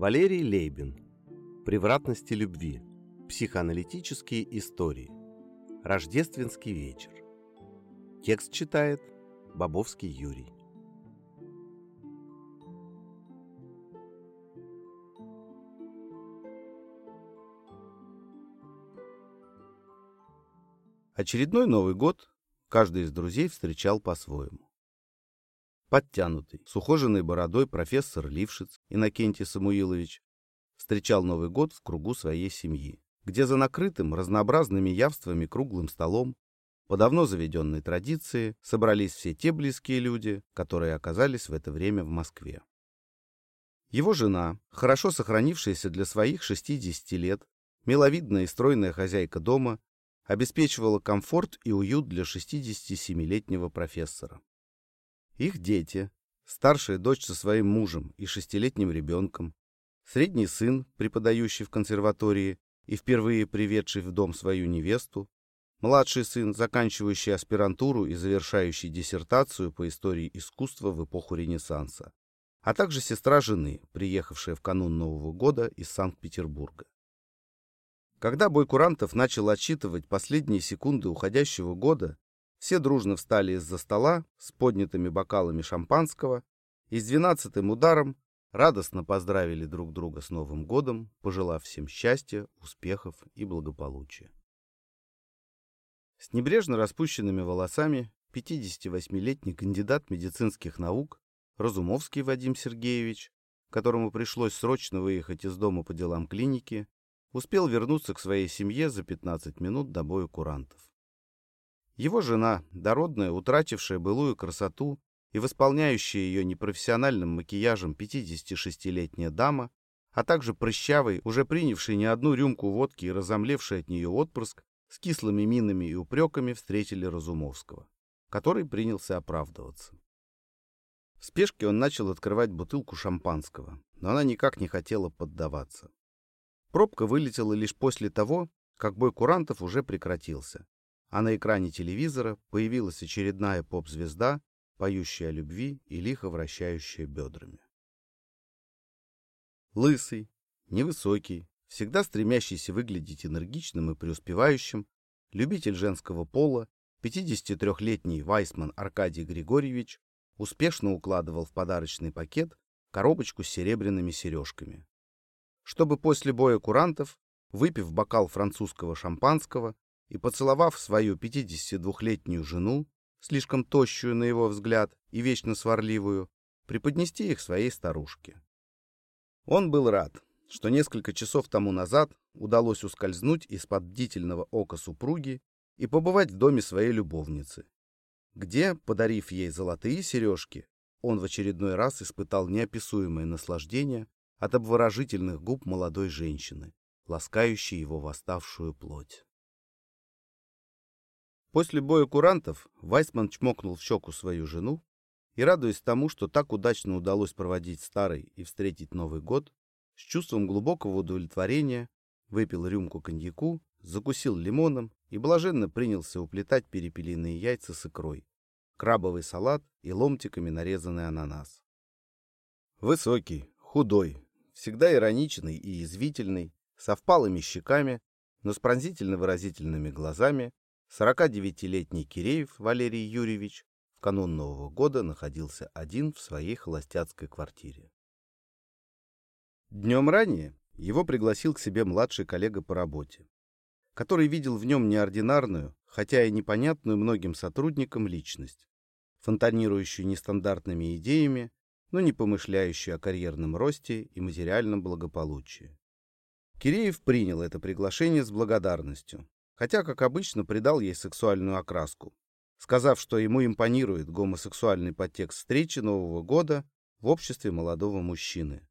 Валерий Лейбин. Превратности любви. Психоаналитические истории. Рождественский вечер. Текст читает Бобовский Юрий. Очередной Новый год каждый из друзей встречал по-своему. Подтянутый, с ухоженной бородой профессор Лившиц Иннокентий Самуилович встречал Новый год в кругу своей семьи, где за накрытым разнообразными явствами круглым столом по давно заведенной традиции собрались все те близкие люди, которые оказались в это время в Москве. Его жена, хорошо сохранившаяся для своих 60 лет, миловидная и стройная хозяйка дома, обеспечивала комфорт и уют для 67-летнего профессора. Их дети, старшая дочь со своим мужем и шестилетним ребенком, средний сын, преподающий в консерватории и впервые приведший в дом свою невесту, младший сын, заканчивающий аспирантуру и завершающий диссертацию по истории искусства в эпоху Ренессанса, а также сестра жены, приехавшая в канун Нового года из Санкт-Петербурга. Когда Бойкурантов начал отсчитывать последние секунды уходящего года, все дружно встали из-за стола с поднятыми бокалами шампанского и с двенадцатым ударом радостно поздравили друг друга с Новым годом, пожелав всем счастья, успехов и благополучия. С небрежно распущенными волосами 58-летний кандидат медицинских наук Разумовский Вадим Сергеевич, которому пришлось срочно выехать из дома по делам клиники, успел вернуться к своей семье за 15 минут до боя курантов. Его жена, дородная, утратившая былую красоту и восполняющая ее непрофессиональным макияжем 56-летняя дама, а также прыщавый, уже принявший не одну рюмку водки и разомлевший от нее отпрыск, с кислыми минами и упреками встретили Разумовского, который принялся оправдываться. В спешке он начал открывать бутылку шампанского, но она никак не хотела поддаваться. Пробка вылетела лишь после того, как бой курантов уже прекратился, а на экране телевизора появилась очередная поп-звезда, поющая о любви и лихо вращающая бедрами. Лысый, невысокий, всегда стремящийся выглядеть энергичным и преуспевающим, любитель женского пола, 53-летний Вайсман Аркадий Григорьевич успешно укладывал в подарочный пакет коробочку с серебряными сережками. Чтобы после боя курантов, выпив бокал французского шампанского, и, поцеловав свою 52-летнюю жену, слишком тощую на его взгляд и вечно сварливую, преподнести их своей старушке. Он был рад, что несколько часов тому назад удалось ускользнуть из-под бдительного ока супруги и побывать в доме своей любовницы, где, подарив ей золотые сережки, он в очередной раз испытал неописуемое наслаждение от обворожительных губ молодой женщины, ласкающей его восставшую плоть. После боя курантов Вайсман чмокнул в щеку свою жену и, радуясь тому, что так удачно удалось проводить старый и встретить Новый год, с чувством глубокого удовлетворения выпил рюмку коньяку, закусил лимоном и блаженно принялся уплетать перепелиные яйца с икрой, крабовый салат и ломтиками нарезанный ананас. Высокий, худой, всегда ироничный и язвительный, со впалыми щеками, но с пронзительно выразительными глазами, 49-летний Киреев Валерий Юрьевич в канун Нового года находился один в своей холостяцкой квартире. Днем ранее его пригласил к себе младший коллега по работе, который видел в нем неординарную, хотя и непонятную многим сотрудникам личность, фонтанирующую нестандартными идеями, но не помышляющую о карьерном росте и материальном благополучии. Киреев принял это приглашение с благодарностью, хотя, как обычно, придал ей сексуальную окраску, сказав, что ему импонирует гомосексуальный подтекст встречи Нового года в обществе молодого мужчины.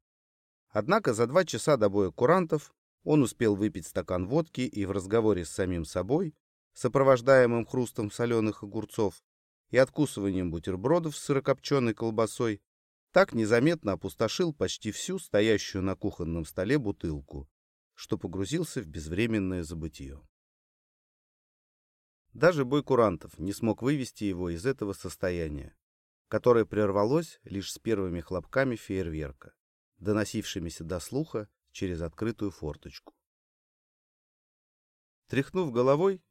Однако за два часа до боя курантов он успел выпить стакан водки и в разговоре с самим собой, сопровождаемым хрустом соленых огурцов и откусыванием бутербродов с сырокопченой колбасой, так незаметно опустошил почти всю стоящую на кухонном столе бутылку, что погрузился в безвременное забытье. Даже бой курантов не смог вывести его из этого состояния, которое прервалось лишь с первыми хлопками фейерверка, доносившимися до слуха через открытую форточку. Тряхнув головой,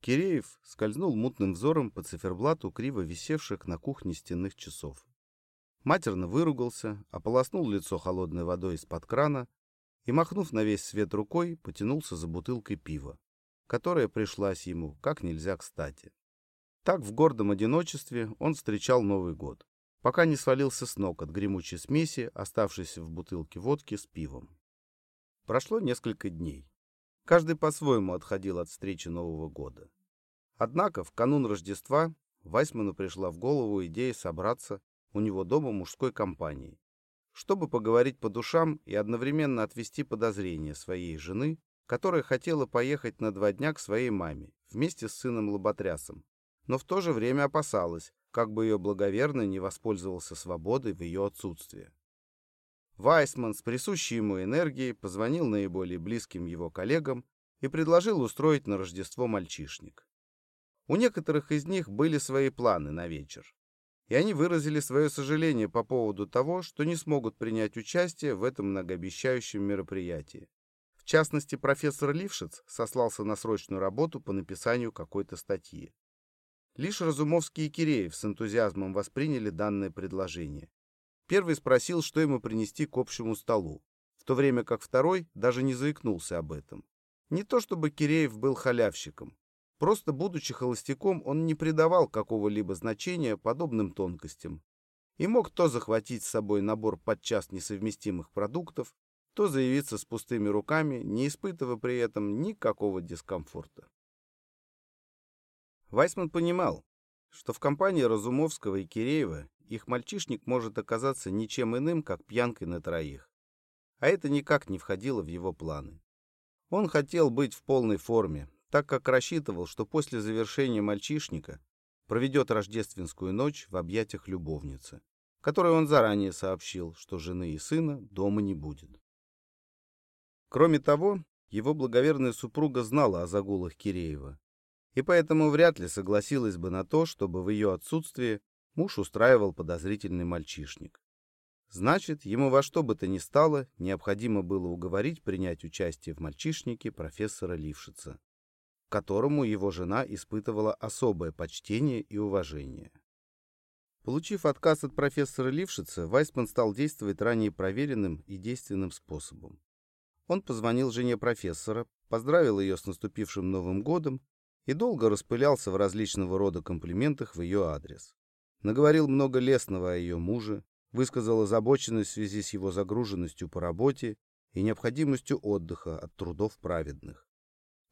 Киреев скользнул мутным взором по циферблату криво висевших на кухне стенных часов. Матерно выругался, ополоснул лицо холодной водой из-под крана и, махнув на весь свет рукой, потянулся за бутылкой пива, которая пришлась ему как нельзя кстати. Так в гордом одиночестве он встречал Новый год, пока не свалился с ног от гремучей смеси, оставшейся в бутылке водки с пивом. Прошло несколько дней. Каждый по-своему отходил от встречи Нового года. Однако в канун Рождества Вайсману пришла в голову идея собраться у него дома мужской компанией, чтобы поговорить по душам и одновременно отвести подозрения своей жены, которая хотела поехать на два дня к своей маме вместе с сыном Лоботрясом, но в то же время опасалась, как бы ее благоверно не воспользовался свободой в ее отсутствие. Вайсман с присущей ему энергией позвонил наиболее близким его коллегам и предложил устроить на Рождество мальчишник. У некоторых из них были свои планы на вечер и они выразили свое сожаление по поводу того, что не смогут принять участие в этом многообещающем мероприятии. В частности, профессор Лившиц сослался на срочную работу по написанию какой-то статьи. Лишь Разумовский и Киреев с энтузиазмом восприняли данное предложение. Первый спросил, что ему принести к общему столу, в то время как второй даже не заикнулся об этом. Не то чтобы Киреев был халявщиком, Просто будучи холостяком, он не придавал какого-либо значения подобным тонкостям и мог то захватить с собой набор подчас несовместимых продуктов, то заявиться с пустыми руками, не испытывая при этом никакого дискомфорта. Вайсман понимал, что в компании Разумовского и Киреева их мальчишник может оказаться ничем иным, как пьянкой на троих. А это никак не входило в его планы. Он хотел быть в полной форме, так как рассчитывал, что после завершения мальчишника проведет рождественскую ночь в объятиях любовницы, которой он заранее сообщил, что жены и сына дома не будет. Кроме того, его благоверная супруга знала о загулах Киреева, и поэтому вряд ли согласилась бы на то, чтобы в ее отсутствие муж устраивал подозрительный мальчишник. Значит, ему во что бы то ни стало необходимо было уговорить принять участие в мальчишнике профессора Лившица которому его жена испытывала особое почтение и уважение. Получив отказ от профессора Лившица, Вайсман стал действовать ранее проверенным и действенным способом. Он позвонил жене профессора, поздравил ее с наступившим Новым годом и долго распылялся в различного рода комплиментах в ее адрес. Наговорил много лестного о ее муже, высказал озабоченность в связи с его загруженностью по работе и необходимостью отдыха от трудов праведных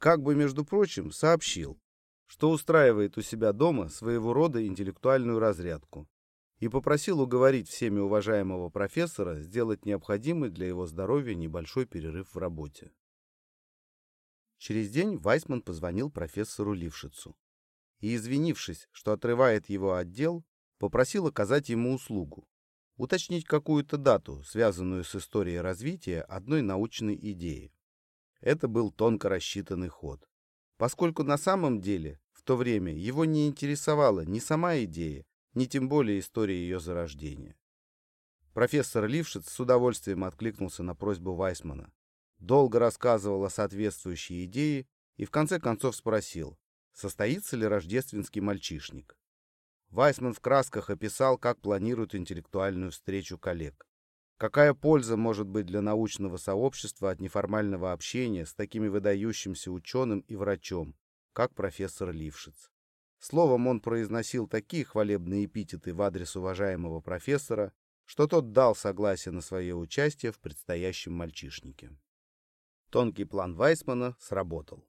как бы, между прочим, сообщил, что устраивает у себя дома своего рода интеллектуальную разрядку и попросил уговорить всеми уважаемого профессора сделать необходимый для его здоровья небольшой перерыв в работе. Через день Вайсман позвонил профессору Лившицу и, извинившись, что отрывает его отдел, попросил оказать ему услугу, уточнить какую-то дату, связанную с историей развития одной научной идеи. Это был тонко рассчитанный ход. Поскольку на самом деле в то время его не интересовала ни сама идея, ни тем более история ее зарождения. Профессор Лившиц с удовольствием откликнулся на просьбу Вайсмана. Долго рассказывал о соответствующей идее и в конце концов спросил, состоится ли рождественский мальчишник. Вайсман в красках описал, как планирует интеллектуальную встречу коллег. Какая польза может быть для научного сообщества от неформального общения с такими выдающимся ученым и врачом, как профессор Лившиц? Словом, он произносил такие хвалебные эпитеты в адрес уважаемого профессора, что тот дал согласие на свое участие в предстоящем мальчишнике. Тонкий план Вайсмана сработал.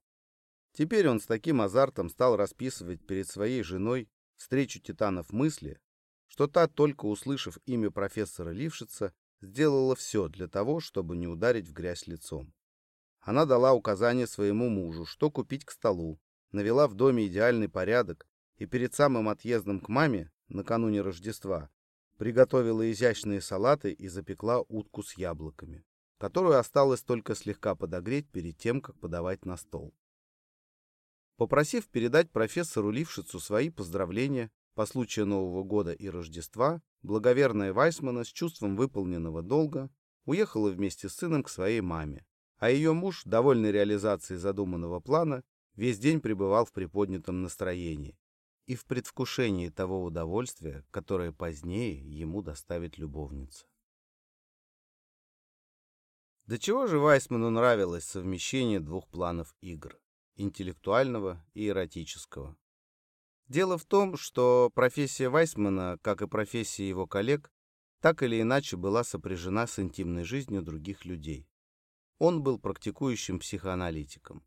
Теперь он с таким азартом стал расписывать перед своей женой встречу титанов мысли, что та, только услышав имя профессора Лившица, сделала все для того, чтобы не ударить в грязь лицом. Она дала указание своему мужу, что купить к столу, навела в доме идеальный порядок и перед самым отъездом к маме, накануне Рождества, приготовила изящные салаты и запекла утку с яблоками, которую осталось только слегка подогреть перед тем, как подавать на стол. Попросив передать профессору Лившицу свои поздравления по случаю Нового года и Рождества, благоверная Вайсмана с чувством выполненного долга уехала вместе с сыном к своей маме, а ее муж, довольный реализацией задуманного плана, весь день пребывал в приподнятом настроении и в предвкушении того удовольствия, которое позднее ему доставит любовница. До чего же Вайсману нравилось совмещение двух планов игр – интеллектуального и эротического. Дело в том, что профессия Вайсмана, как и профессия его коллег, так или иначе была сопряжена с интимной жизнью других людей. Он был практикующим психоаналитиком.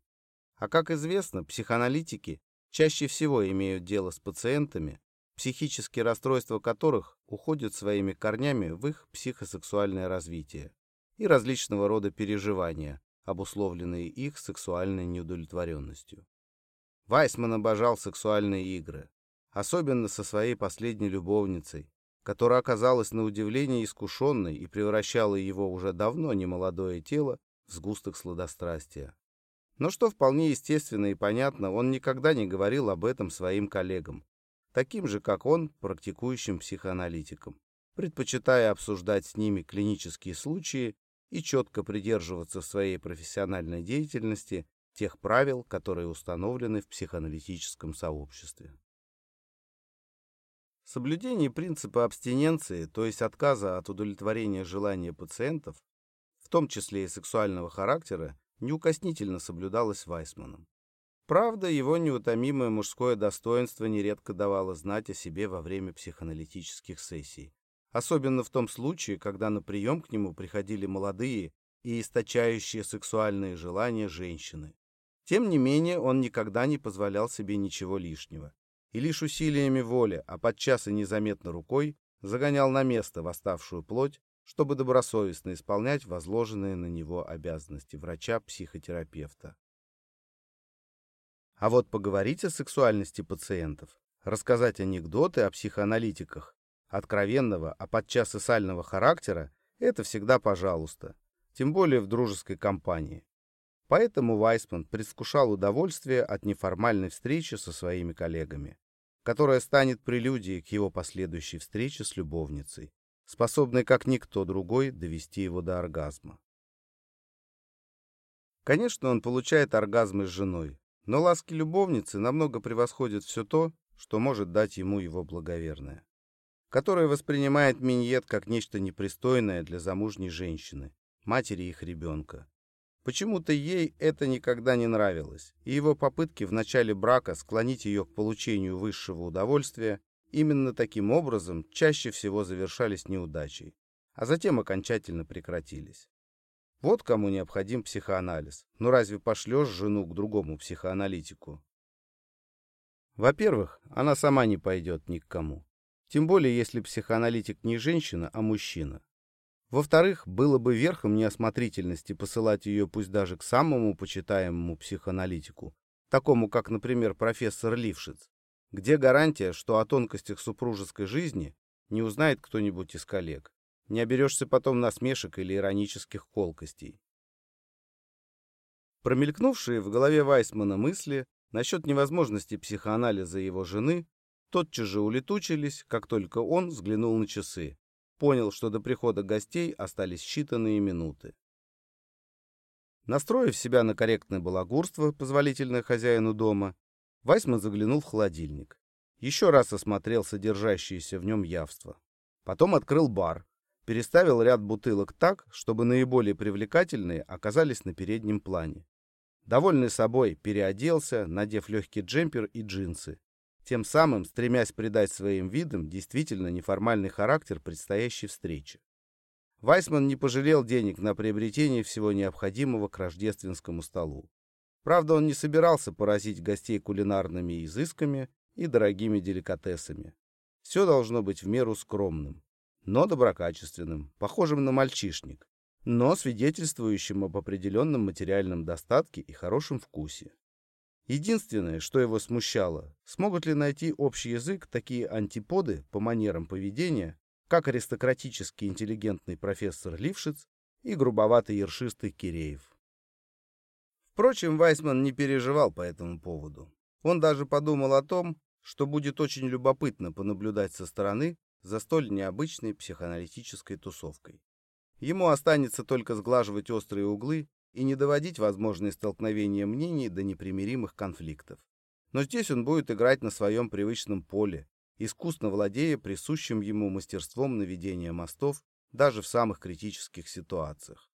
А как известно, психоаналитики чаще всего имеют дело с пациентами, психические расстройства которых уходят своими корнями в их психосексуальное развитие и различного рода переживания, обусловленные их сексуальной неудовлетворенностью. Вайсман обожал сексуальные игры, особенно со своей последней любовницей, которая оказалась на удивление искушенной и превращала его уже давно немолодое тело в сгусток сладострастия. Но что вполне естественно и понятно, он никогда не говорил об этом своим коллегам, таким же, как он, практикующим психоаналитикам, предпочитая обсуждать с ними клинические случаи и четко придерживаться в своей профессиональной деятельности тех правил, которые установлены в психоаналитическом сообществе. Соблюдение принципа абстиненции, то есть отказа от удовлетворения желания пациентов, в том числе и сексуального характера, неукоснительно соблюдалось Вайсманом. Правда, его неутомимое мужское достоинство нередко давало знать о себе во время психоаналитических сессий. Особенно в том случае, когда на прием к нему приходили молодые и источающие сексуальные желания женщины. Тем не менее, он никогда не позволял себе ничего лишнего. И лишь усилиями воли, а подчас и незаметно рукой, загонял на место восставшую плоть, чтобы добросовестно исполнять возложенные на него обязанности врача-психотерапевта. А вот поговорить о сексуальности пациентов, рассказать анекдоты о психоаналитиках, откровенного, а подчас и сального характера, это всегда пожалуйста, тем более в дружеской компании. Поэтому Вайсман предвкушал удовольствие от неформальной встречи со своими коллегами, которая станет прелюдией к его последующей встрече с любовницей, способной как никто другой довести его до оргазма. Конечно, он получает оргазмы с женой, но ласки любовницы намного превосходят все то, что может дать ему его благоверная, которая воспринимает миньет как нечто непристойное для замужней женщины, матери их ребенка, Почему-то ей это никогда не нравилось, и его попытки в начале брака склонить ее к получению высшего удовольствия именно таким образом чаще всего завершались неудачей, а затем окончательно прекратились. Вот кому необходим психоанализ. Ну разве пошлешь жену к другому психоаналитику? Во-первых, она сама не пойдет ни к кому. Тем более, если психоаналитик не женщина, а мужчина. Во-вторых, было бы верхом неосмотрительности посылать ее пусть даже к самому почитаемому психоаналитику, такому как, например, профессор Лившиц. Где гарантия, что о тонкостях супружеской жизни не узнает кто-нибудь из коллег? Не оберешься потом насмешек или иронических колкостей. Промелькнувшие в голове Вайсмана мысли насчет невозможности психоанализа его жены тотчас же улетучились, как только он взглянул на часы понял, что до прихода гостей остались считанные минуты. Настроив себя на корректное балагурство, позволительное хозяину дома, Вайсман заглянул в холодильник. Еще раз осмотрел содержащееся в нем явство. Потом открыл бар, переставил ряд бутылок так, чтобы наиболее привлекательные оказались на переднем плане. Довольный собой, переоделся, надев легкий джемпер и джинсы тем самым стремясь придать своим видам действительно неформальный характер предстоящей встречи. Вайсман не пожалел денег на приобретение всего необходимого к рождественскому столу. Правда, он не собирался поразить гостей кулинарными изысками и дорогими деликатесами. Все должно быть в меру скромным, но доброкачественным, похожим на мальчишник, но свидетельствующим об определенном материальном достатке и хорошем вкусе. Единственное, что его смущало, смогут ли найти общий язык такие антиподы по манерам поведения, как аристократический интеллигентный профессор Лившиц и грубоватый ершистый Киреев. Впрочем, Вайсман не переживал по этому поводу. Он даже подумал о том, что будет очень любопытно понаблюдать со стороны за столь необычной психоаналитической тусовкой. Ему останется только сглаживать острые углы и не доводить возможные столкновения мнений до непримиримых конфликтов. Но здесь он будет играть на своем привычном поле, искусно владея присущим ему мастерством наведения мостов даже в самых критических ситуациях.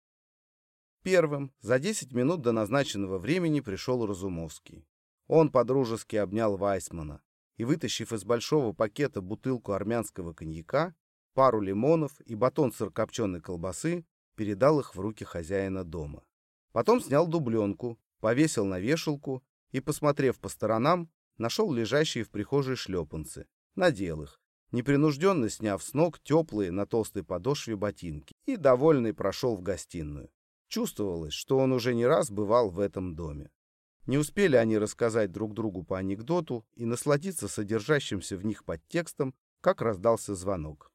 Первым за 10 минут до назначенного времени пришел Разумовский. Он подружески обнял Вайсмана и, вытащив из большого пакета бутылку армянского коньяка, пару лимонов и батон сырокопченой колбасы, передал их в руки хозяина дома. Потом снял дубленку, повесил на вешалку и, посмотрев по сторонам, нашел лежащие в прихожей шлепанцы, надел их, непринужденно сняв с ног теплые на толстой подошве ботинки и, довольный, прошел в гостиную. Чувствовалось, что он уже не раз бывал в этом доме. Не успели они рассказать друг другу по анекдоту и насладиться содержащимся в них подтекстом, как раздался звонок.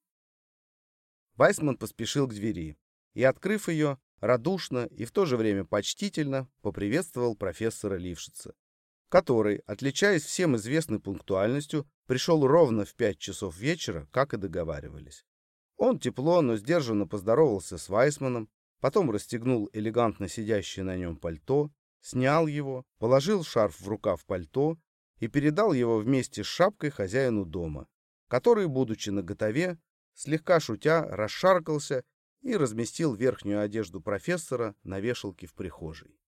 Вайсман поспешил к двери и, открыв ее, радушно и в то же время почтительно поприветствовал профессора Лившица, который, отличаясь всем известной пунктуальностью, пришел ровно в пять часов вечера, как и договаривались. Он тепло, но сдержанно поздоровался с Вайсманом, потом расстегнул элегантно сидящее на нем пальто, снял его, положил шарф в рукав пальто и передал его вместе с шапкой хозяину дома, который, будучи наготове, слегка шутя, расшаркался и разместил верхнюю одежду профессора на вешалке в прихожей.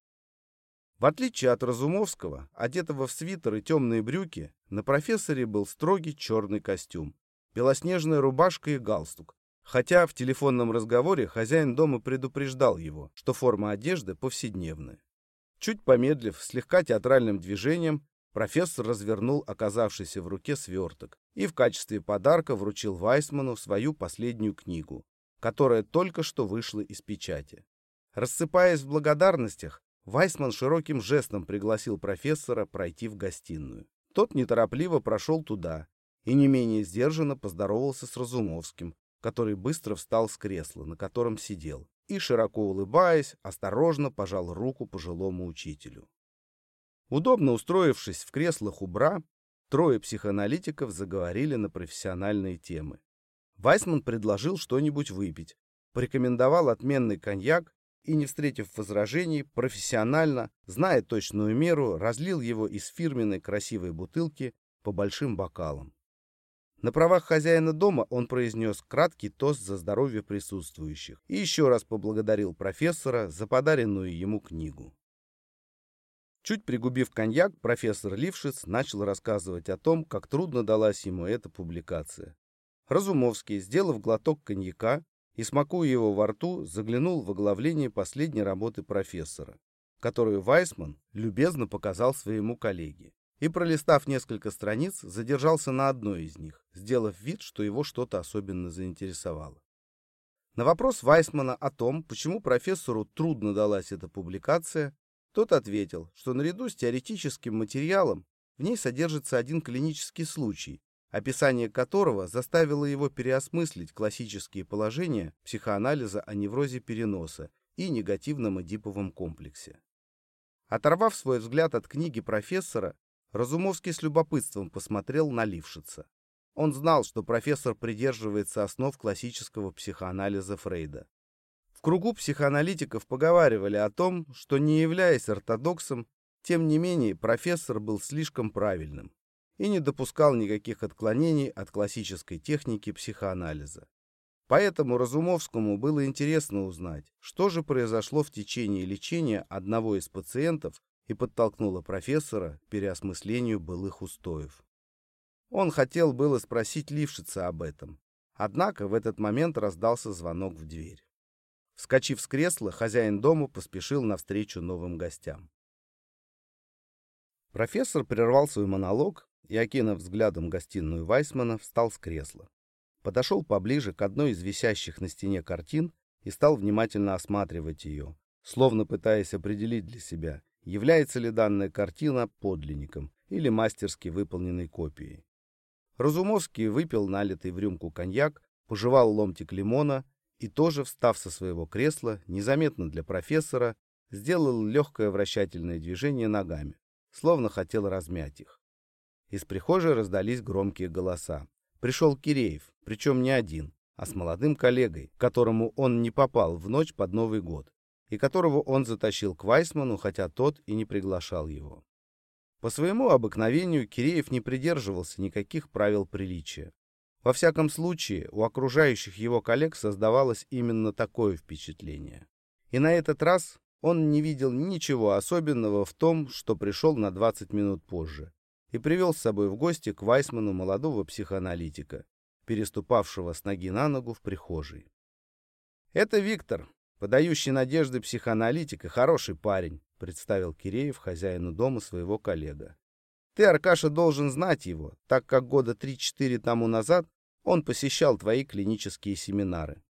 В отличие от Разумовского, одетого в свитер и темные брюки, на профессоре был строгий черный костюм, белоснежная рубашка и галстук, хотя в телефонном разговоре хозяин дома предупреждал его, что форма одежды повседневная. Чуть помедлив, слегка театральным движением, профессор развернул оказавшийся в руке сверток и в качестве подарка вручил Вайсману свою последнюю книгу которая только что вышла из печати. Рассыпаясь в благодарностях, Вайсман широким жестом пригласил профессора пройти в гостиную. Тот неторопливо прошел туда и не менее сдержанно поздоровался с Разумовским, который быстро встал с кресла, на котором сидел, и, широко улыбаясь, осторожно пожал руку пожилому учителю. Удобно устроившись в креслах у бра, трое психоаналитиков заговорили на профессиональные темы. Вайсман предложил что-нибудь выпить, порекомендовал отменный коньяк и, не встретив возражений, профессионально, зная точную меру, разлил его из фирменной красивой бутылки по большим бокалам. На правах хозяина дома он произнес краткий тост за здоровье присутствующих и еще раз поблагодарил профессора за подаренную ему книгу. Чуть пригубив коньяк, профессор Лившиц начал рассказывать о том, как трудно далась ему эта публикация. Разумовский, сделав глоток коньяка и смакуя его во рту, заглянул в оглавление последней работы профессора, которую Вайсман любезно показал своему коллеге. И, пролистав несколько страниц, задержался на одной из них, сделав вид, что его что-то особенно заинтересовало. На вопрос Вайсмана о том, почему профессору трудно далась эта публикация, тот ответил, что наряду с теоретическим материалом в ней содержится один клинический случай, описание которого заставило его переосмыслить классические положения психоанализа о неврозе переноса и негативном эдиповом комплексе. Оторвав свой взгляд от книги профессора, Разумовский с любопытством посмотрел на Лившица. Он знал, что профессор придерживается основ классического психоанализа Фрейда. В кругу психоаналитиков поговаривали о том, что не являясь ортодоксом, тем не менее профессор был слишком правильным и не допускал никаких отклонений от классической техники психоанализа. Поэтому Разумовскому было интересно узнать, что же произошло в течение лечения одного из пациентов и подтолкнуло профессора к переосмыслению былых устоев. Он хотел было спросить Лившица об этом, однако в этот момент раздался звонок в дверь. Вскочив с кресла, хозяин дома поспешил навстречу новым гостям. Профессор прервал свой монолог и, окинув взглядом гостиную Вайсмана, встал с кресла. Подошел поближе к одной из висящих на стене картин и стал внимательно осматривать ее, словно пытаясь определить для себя, является ли данная картина подлинником или мастерски выполненной копией. Разумовский выпил налитый в рюмку коньяк, пожевал ломтик лимона и тоже, встав со своего кресла, незаметно для профессора, сделал легкое вращательное движение ногами, словно хотел размять их. Из прихожей раздались громкие голоса. Пришел Киреев, причем не один, а с молодым коллегой, которому он не попал в ночь под Новый год, и которого он затащил к Вайсману, хотя тот и не приглашал его. По своему обыкновению Киреев не придерживался никаких правил приличия. Во всяком случае, у окружающих его коллег создавалось именно такое впечатление. И на этот раз он не видел ничего особенного в том, что пришел на 20 минут позже, и привел с собой в гости к Вайсману молодого психоаналитика, переступавшего с ноги на ногу в прихожей. «Это Виктор, подающий надежды психоаналитик и хороший парень», представил Киреев хозяину дома своего коллега. «Ты, Аркаша, должен знать его, так как года 3-4 тому назад он посещал твои клинические семинары».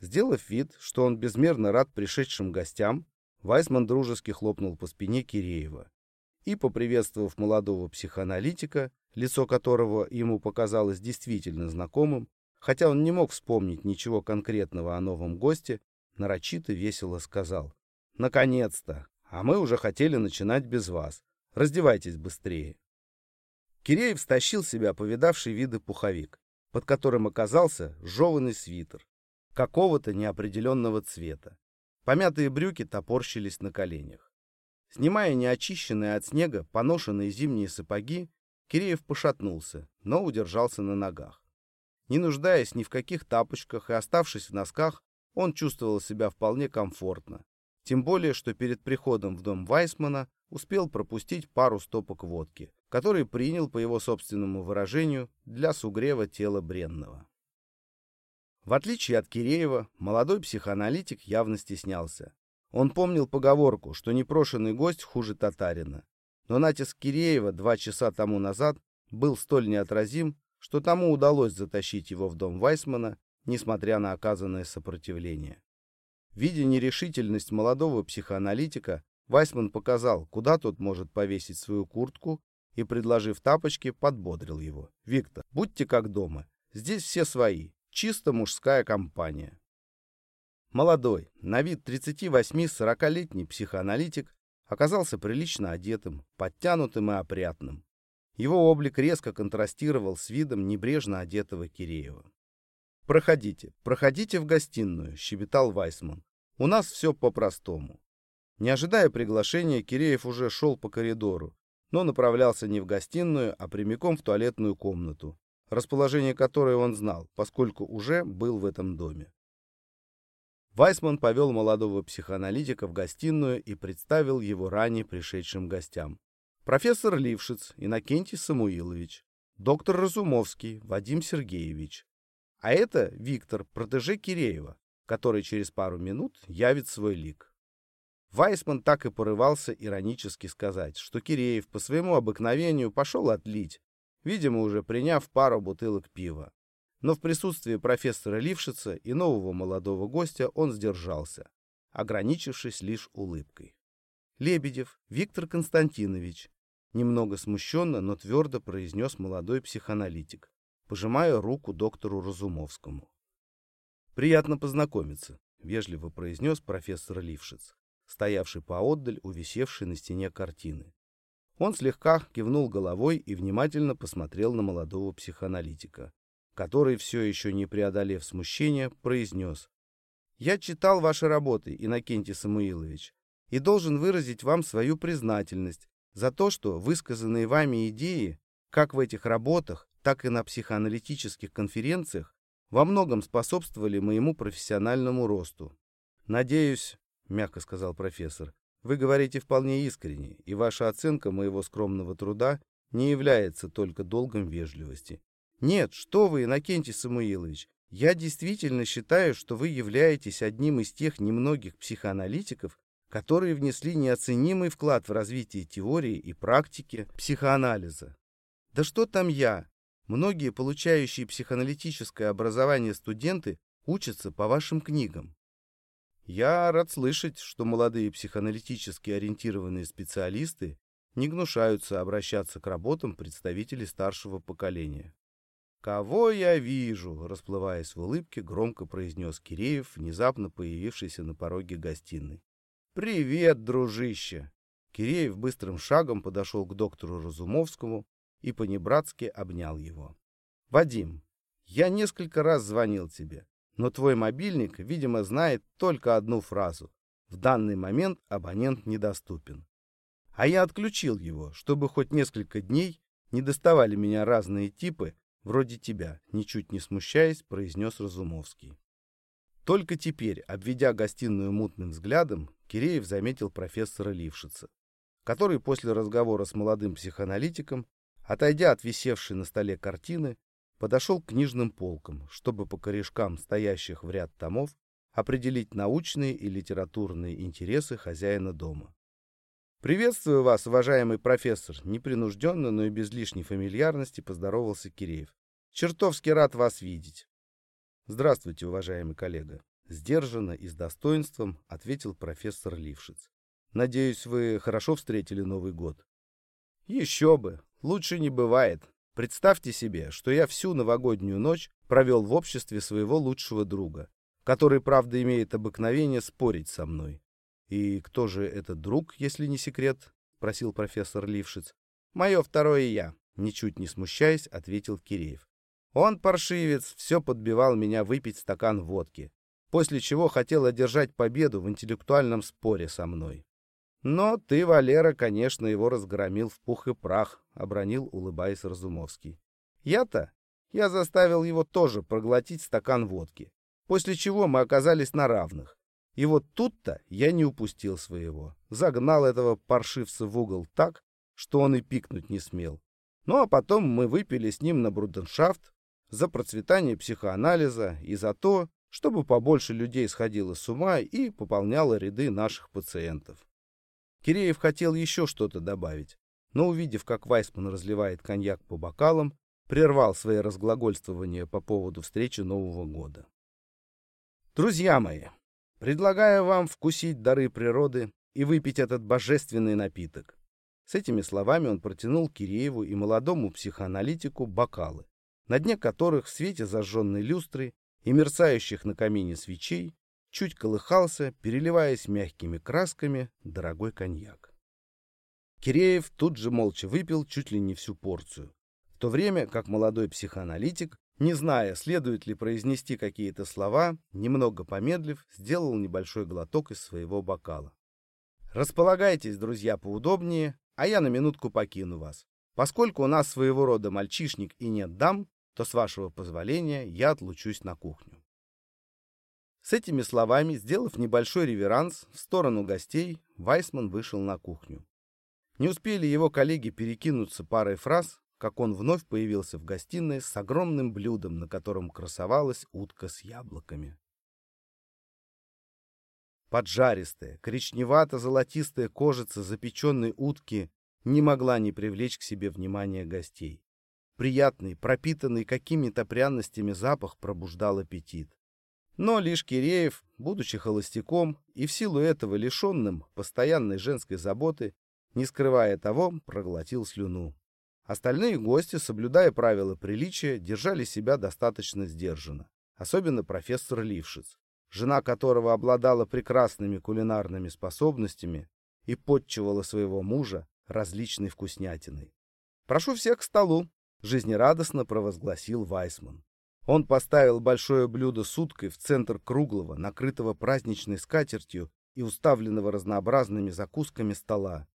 Сделав вид, что он безмерно рад пришедшим гостям, Вайсман дружески хлопнул по спине Киреева и, поприветствовав молодого психоаналитика, лицо которого ему показалось действительно знакомым, хотя он не мог вспомнить ничего конкретного о новом госте, нарочито весело сказал. «Наконец-то! А мы уже хотели начинать без вас. Раздевайтесь быстрее». Киреев стащил себя повидавший виды пуховик, под которым оказался жеванный свитер, какого-то неопределенного цвета. Помятые брюки топорщились на коленях. Снимая неочищенные от снега поношенные зимние сапоги, Киреев пошатнулся, но удержался на ногах. Не нуждаясь ни в каких тапочках и оставшись в носках, он чувствовал себя вполне комфортно. Тем более, что перед приходом в дом Вайсмана успел пропустить пару стопок водки, который принял, по его собственному выражению, для сугрева тела бренного. В отличие от Киреева, молодой психоаналитик явно стеснялся. Он помнил поговорку, что непрошенный гость хуже татарина. Но натиск Киреева два часа тому назад был столь неотразим, что тому удалось затащить его в дом Вайсмана, несмотря на оказанное сопротивление. Видя нерешительность молодого психоаналитика, Вайсман показал, куда тот может повесить свою куртку, и, предложив тапочки, подбодрил его. «Виктор, будьте как дома. Здесь все свои. Чисто мужская компания». Молодой, на вид 38-40-летний психоаналитик оказался прилично одетым, подтянутым и опрятным. Его облик резко контрастировал с видом небрежно одетого Киреева. «Проходите, проходите в гостиную», — щебетал Вайсман. «У нас все по-простому». Не ожидая приглашения, Киреев уже шел по коридору, но направлялся не в гостиную, а прямиком в туалетную комнату, расположение которой он знал, поскольку уже был в этом доме. Вайсман повел молодого психоаналитика в гостиную и представил его ранее пришедшим гостям. Профессор Лившиц Иннокентий Самуилович, доктор Разумовский Вадим Сергеевич. А это Виктор, протеже Киреева, который через пару минут явит свой лик. Вайсман так и порывался иронически сказать, что Киреев по своему обыкновению пошел отлить, видимо, уже приняв пару бутылок пива. Но в присутствии профессора Лившица и нового молодого гостя он сдержался, ограничившись лишь улыбкой. «Лебедев Виктор Константинович», немного смущенно, но твердо произнес молодой психоаналитик, пожимая руку доктору Разумовскому. «Приятно познакомиться», — вежливо произнес профессор Лившиц, стоявший поотдаль у на стене картины. Он слегка кивнул головой и внимательно посмотрел на молодого психоаналитика который, все еще не преодолев смущение, произнес. «Я читал ваши работы, Иннокентий Самуилович, и должен выразить вам свою признательность за то, что высказанные вами идеи, как в этих работах, так и на психоаналитических конференциях, во многом способствовали моему профессиональному росту. Надеюсь, — мягко сказал профессор, — вы говорите вполне искренне, и ваша оценка моего скромного труда не является только долгом вежливости. Нет, что вы, Иннокентий Самуилович, я действительно считаю, что вы являетесь одним из тех немногих психоаналитиков, которые внесли неоценимый вклад в развитие теории и практики психоанализа. Да что там я? Многие получающие психоаналитическое образование студенты учатся по вашим книгам. Я рад слышать, что молодые психоаналитически ориентированные специалисты не гнушаются обращаться к работам представителей старшего поколения. «Кого я вижу?» — расплываясь в улыбке, громко произнес Киреев, внезапно появившийся на пороге гостиной. «Привет, дружище!» Киреев быстрым шагом подошел к доктору Разумовскому и понебратски обнял его. «Вадим, Я несколько раз звонил тебе, но твой мобильник, видимо, знает только одну фразу. В данный момент абонент недоступен. А я отключил его, чтобы хоть несколько дней не доставали меня разные типы, вроде тебя, ничуть не смущаясь, произнес Разумовский. Только теперь, обведя гостиную мутным взглядом, Киреев заметил профессора Лившица, который после разговора с молодым психоаналитиком, отойдя от висевшей на столе картины, подошел к книжным полкам, чтобы по корешкам стоящих в ряд томов определить научные и литературные интересы хозяина дома. «Приветствую вас, уважаемый профессор!» Непринужденно, но и без лишней фамильярности поздоровался Киреев. «Чертовски рад вас видеть!» «Здравствуйте, уважаемый коллега!» Сдержанно и с достоинством ответил профессор Лившиц. «Надеюсь, вы хорошо встретили Новый год?» «Еще бы! Лучше не бывает!» Представьте себе, что я всю новогоднюю ночь провел в обществе своего лучшего друга, который, правда, имеет обыкновение спорить со мной. «И кто же этот друг, если не секрет?» — просил профессор Лившиц. «Мое второе я», — ничуть не смущаясь, ответил Киреев. Он, паршивец, все подбивал меня выпить стакан водки, после чего хотел одержать победу в интеллектуальном споре со мной. Но ты, Валера, конечно, его разгромил в пух и прах, — обронил, улыбаясь Разумовский. Я-то? Я заставил его тоже проглотить стакан водки, после чего мы оказались на равных. И вот тут-то я не упустил своего. Загнал этого паршивца в угол так, что он и пикнуть не смел. Ну а потом мы выпили с ним на бруденшафт за процветание психоанализа и за то, чтобы побольше людей сходило с ума и пополняло ряды наших пациентов. Киреев хотел еще что-то добавить, но, увидев, как Вайсман разливает коньяк по бокалам, прервал свои разглагольствования по поводу встречи Нового года. «Друзья мои, предлагаю вам вкусить дары природы и выпить этот божественный напиток». С этими словами он протянул Кирееву и молодому психоаналитику бокалы, на дне которых в свете зажженной люстры и мерцающих на камине свечей чуть колыхался, переливаясь мягкими красками, дорогой коньяк. Киреев тут же молча выпил чуть ли не всю порцию, в то время как молодой психоаналитик, не зная, следует ли произнести какие-то слова, немного помедлив, сделал небольшой глоток из своего бокала. «Располагайтесь, друзья, поудобнее, а я на минутку покину вас. Поскольку у нас своего рода мальчишник и нет дам, то, с вашего позволения, я отлучусь на кухню». С этими словами, сделав небольшой реверанс в сторону гостей, Вайсман вышел на кухню. Не успели его коллеги перекинуться парой фраз, как он вновь появился в гостиной с огромным блюдом, на котором красовалась утка с яблоками. Поджаристая, коричневато-золотистая кожица запеченной утки не могла не привлечь к себе внимания гостей. Приятный, пропитанный какими-то пряностями запах пробуждал аппетит. Но лишь Киреев, будучи холостяком и в силу этого лишенным постоянной женской заботы, не скрывая того, проглотил слюну. Остальные гости, соблюдая правила приличия, держали себя достаточно сдержанно. Особенно профессор Лившиц, жена которого обладала прекрасными кулинарными способностями и подчивала своего мужа различной вкуснятиной. «Прошу всех к столу», — жизнерадостно провозгласил Вайсман. Он поставил большое блюдо с уткой в центр круглого, накрытого праздничной скатертью и уставленного разнообразными закусками стола.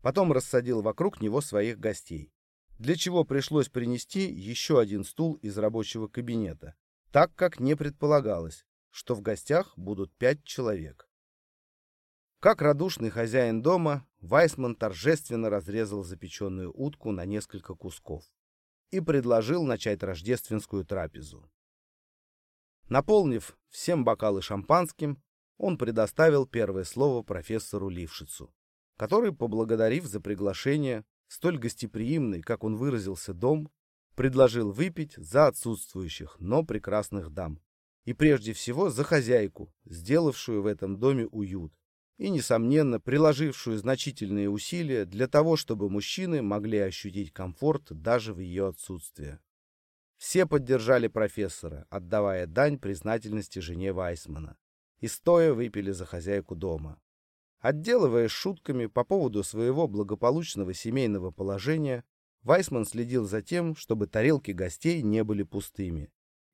Потом рассадил вокруг него своих гостей, для чего пришлось принести еще один стул из рабочего кабинета, так как не предполагалось, что в гостях будут пять человек. Как радушный хозяин дома, Вайсман торжественно разрезал запеченную утку на несколько кусков и предложил начать рождественскую трапезу. Наполнив всем бокалы шампанским, он предоставил первое слово профессору Лившицу, который, поблагодарив за приглашение, столь гостеприимный, как он выразился, дом, предложил выпить за отсутствующих, но прекрасных дам, и прежде всего за хозяйку, сделавшую в этом доме уют, и, несомненно, приложившую значительные усилия для того, чтобы мужчины могли ощутить комфорт даже в ее отсутствие. Все поддержали профессора, отдавая дань признательности жене Вайсмана, и стоя выпили за хозяйку дома. Отделываясь шутками по поводу своего благополучного семейного положения, Вайсман следил за тем, чтобы тарелки гостей не были пустыми,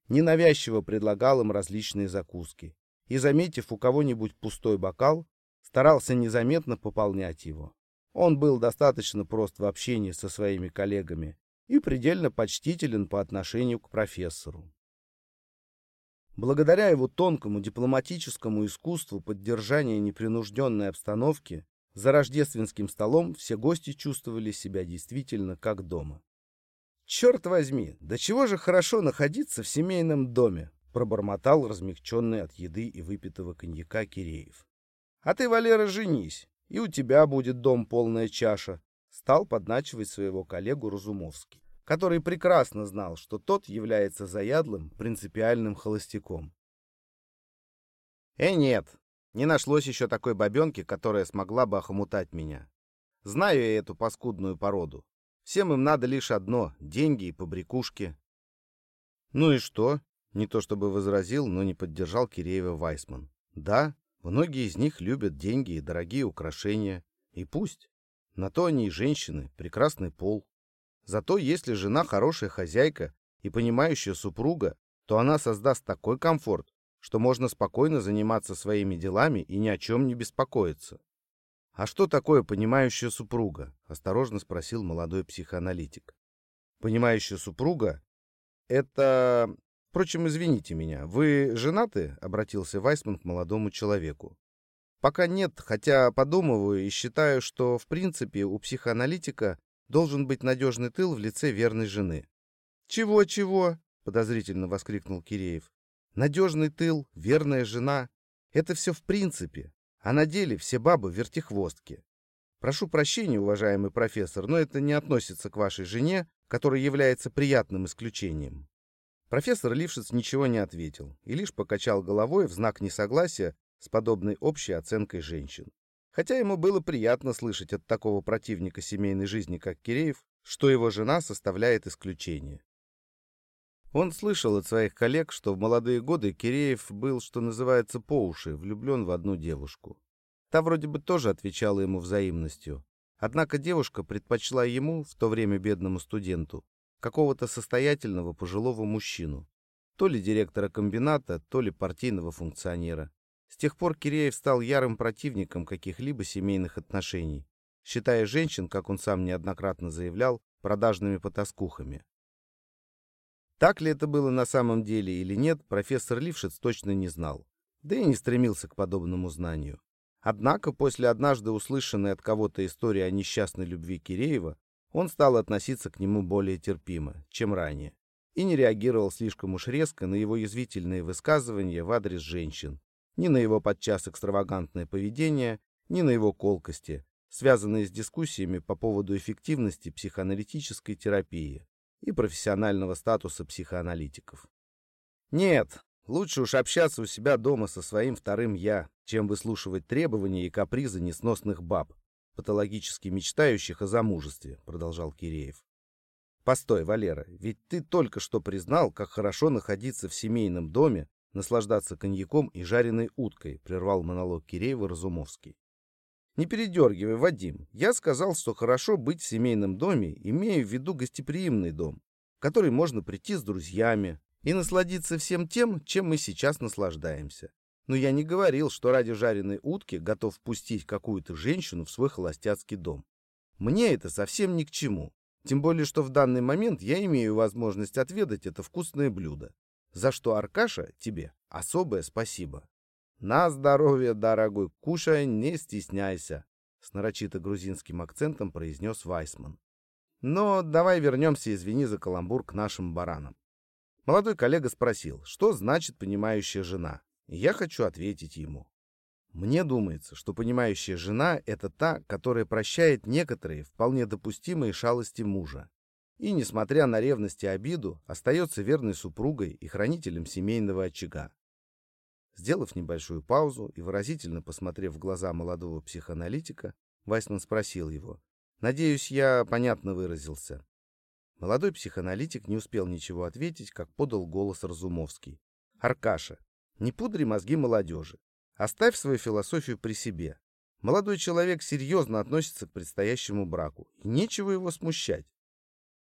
ненавязчиво предлагал им различные закуски и, заметив у кого-нибудь пустой бокал, старался незаметно пополнять его. Он был достаточно прост в общении со своими коллегами и предельно почтителен по отношению к профессору. Благодаря его тонкому дипломатическому искусству поддержания непринужденной обстановки, за рождественским столом все гости чувствовали себя действительно как дома. «Черт возьми, да чего же хорошо находиться в семейном доме!» пробормотал размягченный от еды и выпитого коньяка Киреев. «А ты, Валера, женись, и у тебя будет дом полная чаша», стал подначивать своего коллегу Разумовский, который прекрасно знал, что тот является заядлым, принципиальным холостяком. «Э, нет, не нашлось еще такой бабенки, которая смогла бы охомутать меня. Знаю я эту паскудную породу. Всем им надо лишь одно — деньги и побрякушки». «Ну и что?» Не то чтобы возразил, но не поддержал Киреева Вайсман. «Да, многие из них любят деньги и дорогие украшения. И пусть. На то они и женщины, прекрасный пол. Зато если жена хорошая хозяйка и понимающая супруга, то она создаст такой комфорт, что можно спокойно заниматься своими делами и ни о чем не беспокоиться. «А что такое понимающая супруга?» — осторожно спросил молодой психоаналитик. «Понимающая супруга — это... Впрочем, извините меня, вы женаты?» — обратился Вайсман к молодому человеку. «Пока нет, хотя подумываю и считаю, что, в принципе, у психоаналитика должен быть надежный тыл в лице верной жены». «Чего-чего?» — подозрительно воскликнул Киреев. Надежный тыл, верная жена — это все в принципе, а на деле все бабы вертихвостки. Прошу прощения, уважаемый профессор, но это не относится к вашей жене, которая является приятным исключением. Профессор Лившиц ничего не ответил и лишь покачал головой в знак несогласия с подобной общей оценкой женщин. Хотя ему было приятно слышать от такого противника семейной жизни, как Киреев, что его жена составляет исключение. Он слышал от своих коллег, что в молодые годы Киреев был, что называется, по уши, влюблен в одну девушку. Та вроде бы тоже отвечала ему взаимностью. Однако девушка предпочла ему, в то время бедному студенту, какого-то состоятельного пожилого мужчину. То ли директора комбината, то ли партийного функционера. С тех пор Киреев стал ярым противником каких-либо семейных отношений, считая женщин, как он сам неоднократно заявлял, продажными потаскухами. Так ли это было на самом деле или нет, профессор Лившиц точно не знал, да и не стремился к подобному знанию. Однако после однажды услышанной от кого-то истории о несчастной любви Киреева, он стал относиться к нему более терпимо, чем ранее, и не реагировал слишком уж резко на его язвительные высказывания в адрес женщин, ни на его подчас экстравагантное поведение, ни на его колкости, связанные с дискуссиями по поводу эффективности психоаналитической терапии и профессионального статуса психоаналитиков. Нет, лучше уж общаться у себя дома со своим вторым «я», чем выслушивать требования и капризы несносных баб, патологически мечтающих о замужестве, продолжал Киреев. Постой, Валера, ведь ты только что признал, как хорошо находиться в семейном доме, наслаждаться коньяком и жареной уткой, прервал монолог Киреева Разумовский. Не передергивай, Вадим. Я сказал, что хорошо быть в семейном доме, имея в виду гостеприимный дом, в который можно прийти с друзьями и насладиться всем тем, чем мы сейчас наслаждаемся. Но я не говорил, что ради жареной утки готов впустить какую-то женщину в свой холостяцкий дом. Мне это совсем ни к чему. Тем более, что в данный момент я имею возможность отведать это вкусное блюдо. За что, Аркаша, тебе особое спасибо. «На здоровье, дорогой, кушай, не стесняйся», — с нарочито грузинским акцентом произнес Вайсман. «Но давай вернемся, извини за каламбур, к нашим баранам». Молодой коллега спросил, что значит понимающая жена, я хочу ответить ему. Мне думается, что понимающая жена — это та, которая прощает некоторые вполне допустимые шалости мужа. И, несмотря на ревность и обиду, остается верной супругой и хранителем семейного очага. Сделав небольшую паузу и выразительно посмотрев в глаза молодого психоаналитика, Вайсман спросил его. «Надеюсь, я понятно выразился». Молодой психоаналитик не успел ничего ответить, как подал голос Разумовский. «Аркаша, не пудри мозги молодежи. Оставь свою философию при себе. Молодой человек серьезно относится к предстоящему браку, и нечего его смущать.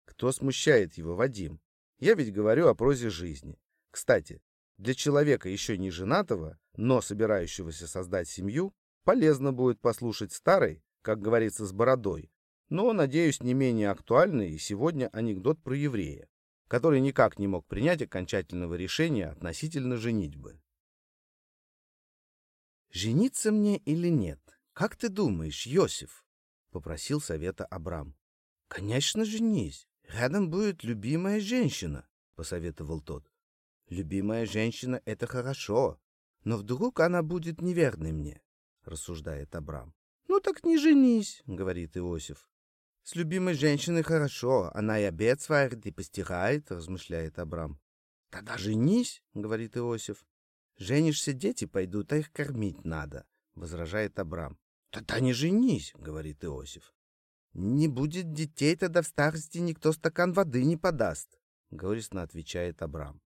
Кто смущает его, Вадим? Я ведь говорю о прозе жизни. Кстати, для человека еще не женатого, но собирающегося создать семью, полезно будет послушать старый, как говорится, с бородой, но, надеюсь, не менее актуальный и сегодня анекдот про еврея, который никак не мог принять окончательного решения относительно женитьбы. «Жениться мне или нет? Как ты думаешь, Йосиф?» — попросил совета Абрам. «Конечно, женись. Рядом будет любимая женщина», — посоветовал тот. «Любимая женщина — это хорошо, но вдруг она будет неверной мне», — рассуждает Абрам. «Ну так не женись», — говорит Иосиф. «С любимой женщиной хорошо, она и обед сварит, и постирает», — размышляет Абрам. «Тогда женись», — говорит Иосиф. «Женишься, дети пойдут, а их кормить надо», — возражает Абрам. «Тогда не женись», — говорит Иосиф. «Не будет детей, тогда в старости никто стакан воды не подаст», — горестно отвечает Абрам.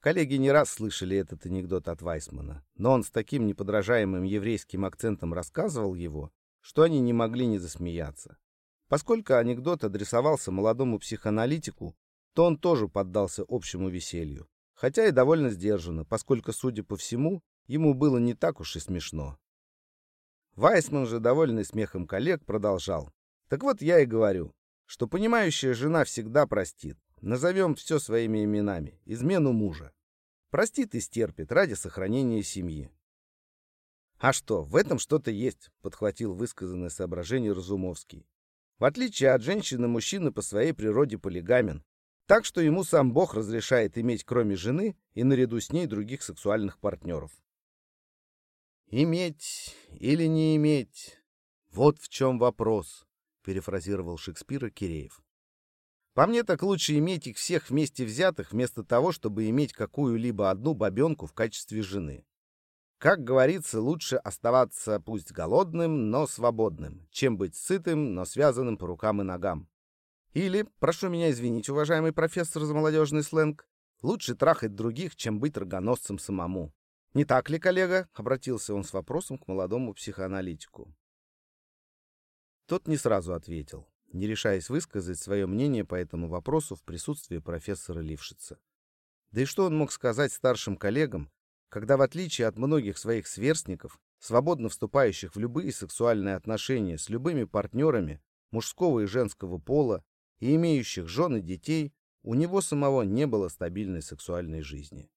Коллеги не раз слышали этот анекдот от Вайсмана, но он с таким неподражаемым еврейским акцентом рассказывал его, что они не могли не засмеяться. Поскольку анекдот адресовался молодому психоаналитику, то он тоже поддался общему веселью, хотя и довольно сдержанно, поскольку, судя по всему, ему было не так уж и смешно. Вайсман же, довольный смехом коллег, продолжал. Так вот я и говорю, что понимающая жена всегда простит. Назовем все своими именами. Измену мужа. Простит и стерпит ради сохранения семьи. А что, в этом что-то есть, подхватил высказанное соображение Разумовский. В отличие от женщины, мужчина по своей природе полигамен, так что ему сам Бог разрешает иметь кроме жены и наряду с ней других сексуальных партнеров. «Иметь или не иметь? Вот в чем вопрос», — перефразировал Шекспира Киреев. «По мне так лучше иметь их всех вместе взятых, вместо того, чтобы иметь какую-либо одну бабенку в качестве жены. Как говорится, лучше оставаться пусть голодным, но свободным, чем быть сытым, но связанным по рукам и ногам. Или, прошу меня извинить, уважаемый профессор за молодежный сленг, лучше трахать других, чем быть рогоносцем самому. Не так ли, коллега? Обратился он с вопросом к молодому психоаналитику. Тот не сразу ответил, не решаясь высказать свое мнение по этому вопросу в присутствии профессора Лившица. Да и что он мог сказать старшим коллегам, когда в отличие от многих своих сверстников, свободно вступающих в любые сексуальные отношения с любыми партнерами мужского и женского пола и имеющих жен и детей, у него самого не было стабильной сексуальной жизни.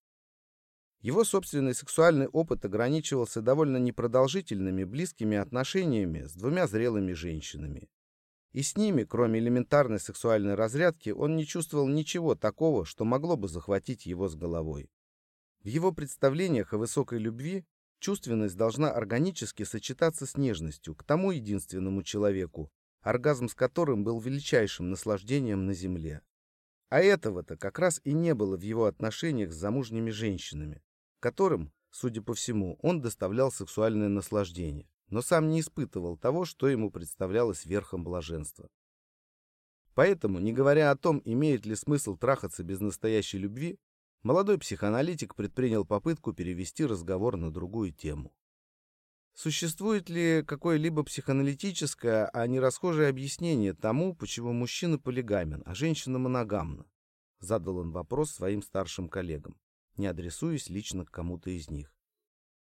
Его собственный сексуальный опыт ограничивался довольно непродолжительными близкими отношениями с двумя зрелыми женщинами. И с ними, кроме элементарной сексуальной разрядки, он не чувствовал ничего такого, что могло бы захватить его с головой. В его представлениях о высокой любви чувственность должна органически сочетаться с нежностью к тому единственному человеку, оргазм с которым был величайшим наслаждением на земле. А этого-то как раз и не было в его отношениях с замужними женщинами, которым, судя по всему, он доставлял сексуальное наслаждение, но сам не испытывал того, что ему представлялось верхом блаженства. Поэтому, не говоря о том, имеет ли смысл трахаться без настоящей любви, молодой психоаналитик предпринял попытку перевести разговор на другую тему. Существует ли какое-либо психоаналитическое, а не расхожее объяснение тому, почему мужчина полигамен, а женщина моногамна? Задал он вопрос своим старшим коллегам, не адресуясь лично к кому-то из них.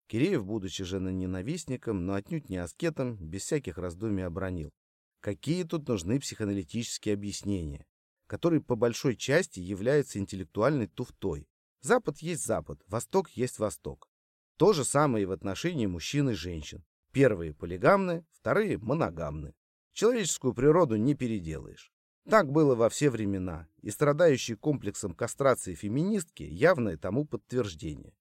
Киреев, будучи женоненавистником, но отнюдь не аскетом, без всяких раздумий обронил. Какие тут нужны психоаналитические объяснения? Который по большой части является интеллектуальной туфтой. Запад есть Запад, Восток есть Восток. То же самое и в отношении мужчин и женщин. Первые полигамны, вторые моногамны. Человеческую природу не переделаешь. Так было во все времена, и страдающие комплексом кастрации феминистки явное тому подтверждение.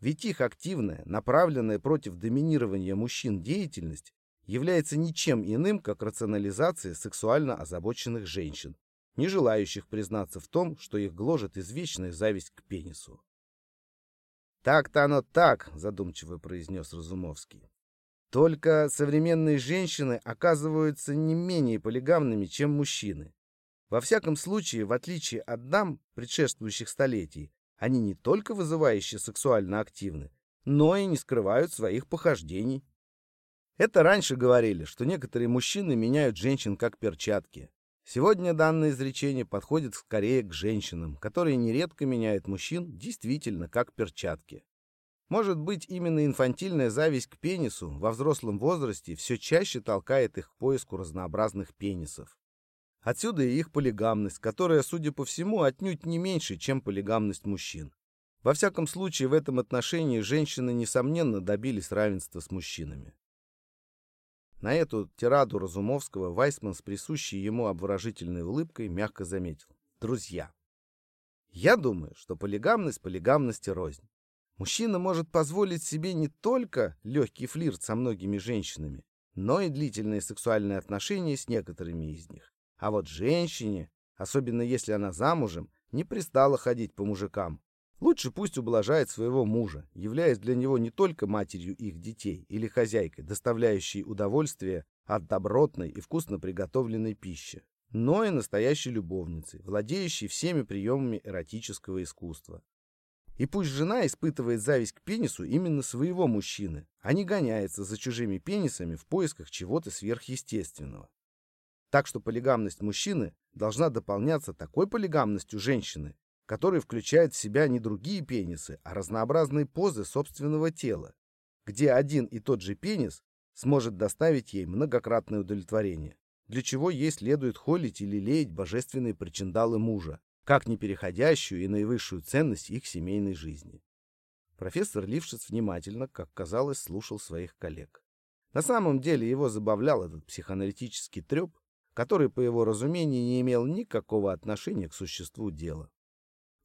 Ведь их активная, направленная против доминирования мужчин деятельность является ничем иным, как рационализация сексуально озабоченных женщин, не желающих признаться в том, что их гложет извечная зависть к пенису. «Так-то оно так», — задумчиво произнес Разумовский. «Только современные женщины оказываются не менее полигамными, чем мужчины. Во всяком случае, в отличие от дам предшествующих столетий, они не только вызывающе сексуально активны, но и не скрывают своих похождений. Это раньше говорили, что некоторые мужчины меняют женщин как перчатки. Сегодня данное изречение подходит скорее к женщинам, которые нередко меняют мужчин действительно как перчатки. Может быть, именно инфантильная зависть к пенису во взрослом возрасте все чаще толкает их к поиску разнообразных пенисов. Отсюда и их полигамность, которая, судя по всему, отнюдь не меньше, чем полигамность мужчин. Во всяком случае, в этом отношении женщины, несомненно, добились равенства с мужчинами. На эту тираду Разумовского Вайсман с присущей ему обворожительной улыбкой мягко заметил. Друзья, я думаю, что полигамность полигамности рознь. Мужчина может позволить себе не только легкий флирт со многими женщинами, но и длительные сексуальные отношения с некоторыми из них. А вот женщине, особенно если она замужем, не пристало ходить по мужикам, Лучше пусть ублажает своего мужа, являясь для него не только матерью их детей или хозяйкой, доставляющей удовольствие от добротной и вкусно приготовленной пищи, но и настоящей любовницей, владеющей всеми приемами эротического искусства. И пусть жена испытывает зависть к пенису именно своего мужчины, а не гоняется за чужими пенисами в поисках чего-то сверхъестественного. Так что полигамность мужчины должна дополняться такой полигамностью женщины, который включает в себя не другие пенисы, а разнообразные позы собственного тела, где один и тот же пенис сможет доставить ей многократное удовлетворение, для чего ей следует холить или леять божественные причиндалы мужа, как непереходящую и наивысшую ценность их семейной жизни. Профессор Лившиц внимательно, как казалось, слушал своих коллег. На самом деле его забавлял этот психоаналитический треп, который, по его разумению, не имел никакого отношения к существу дела.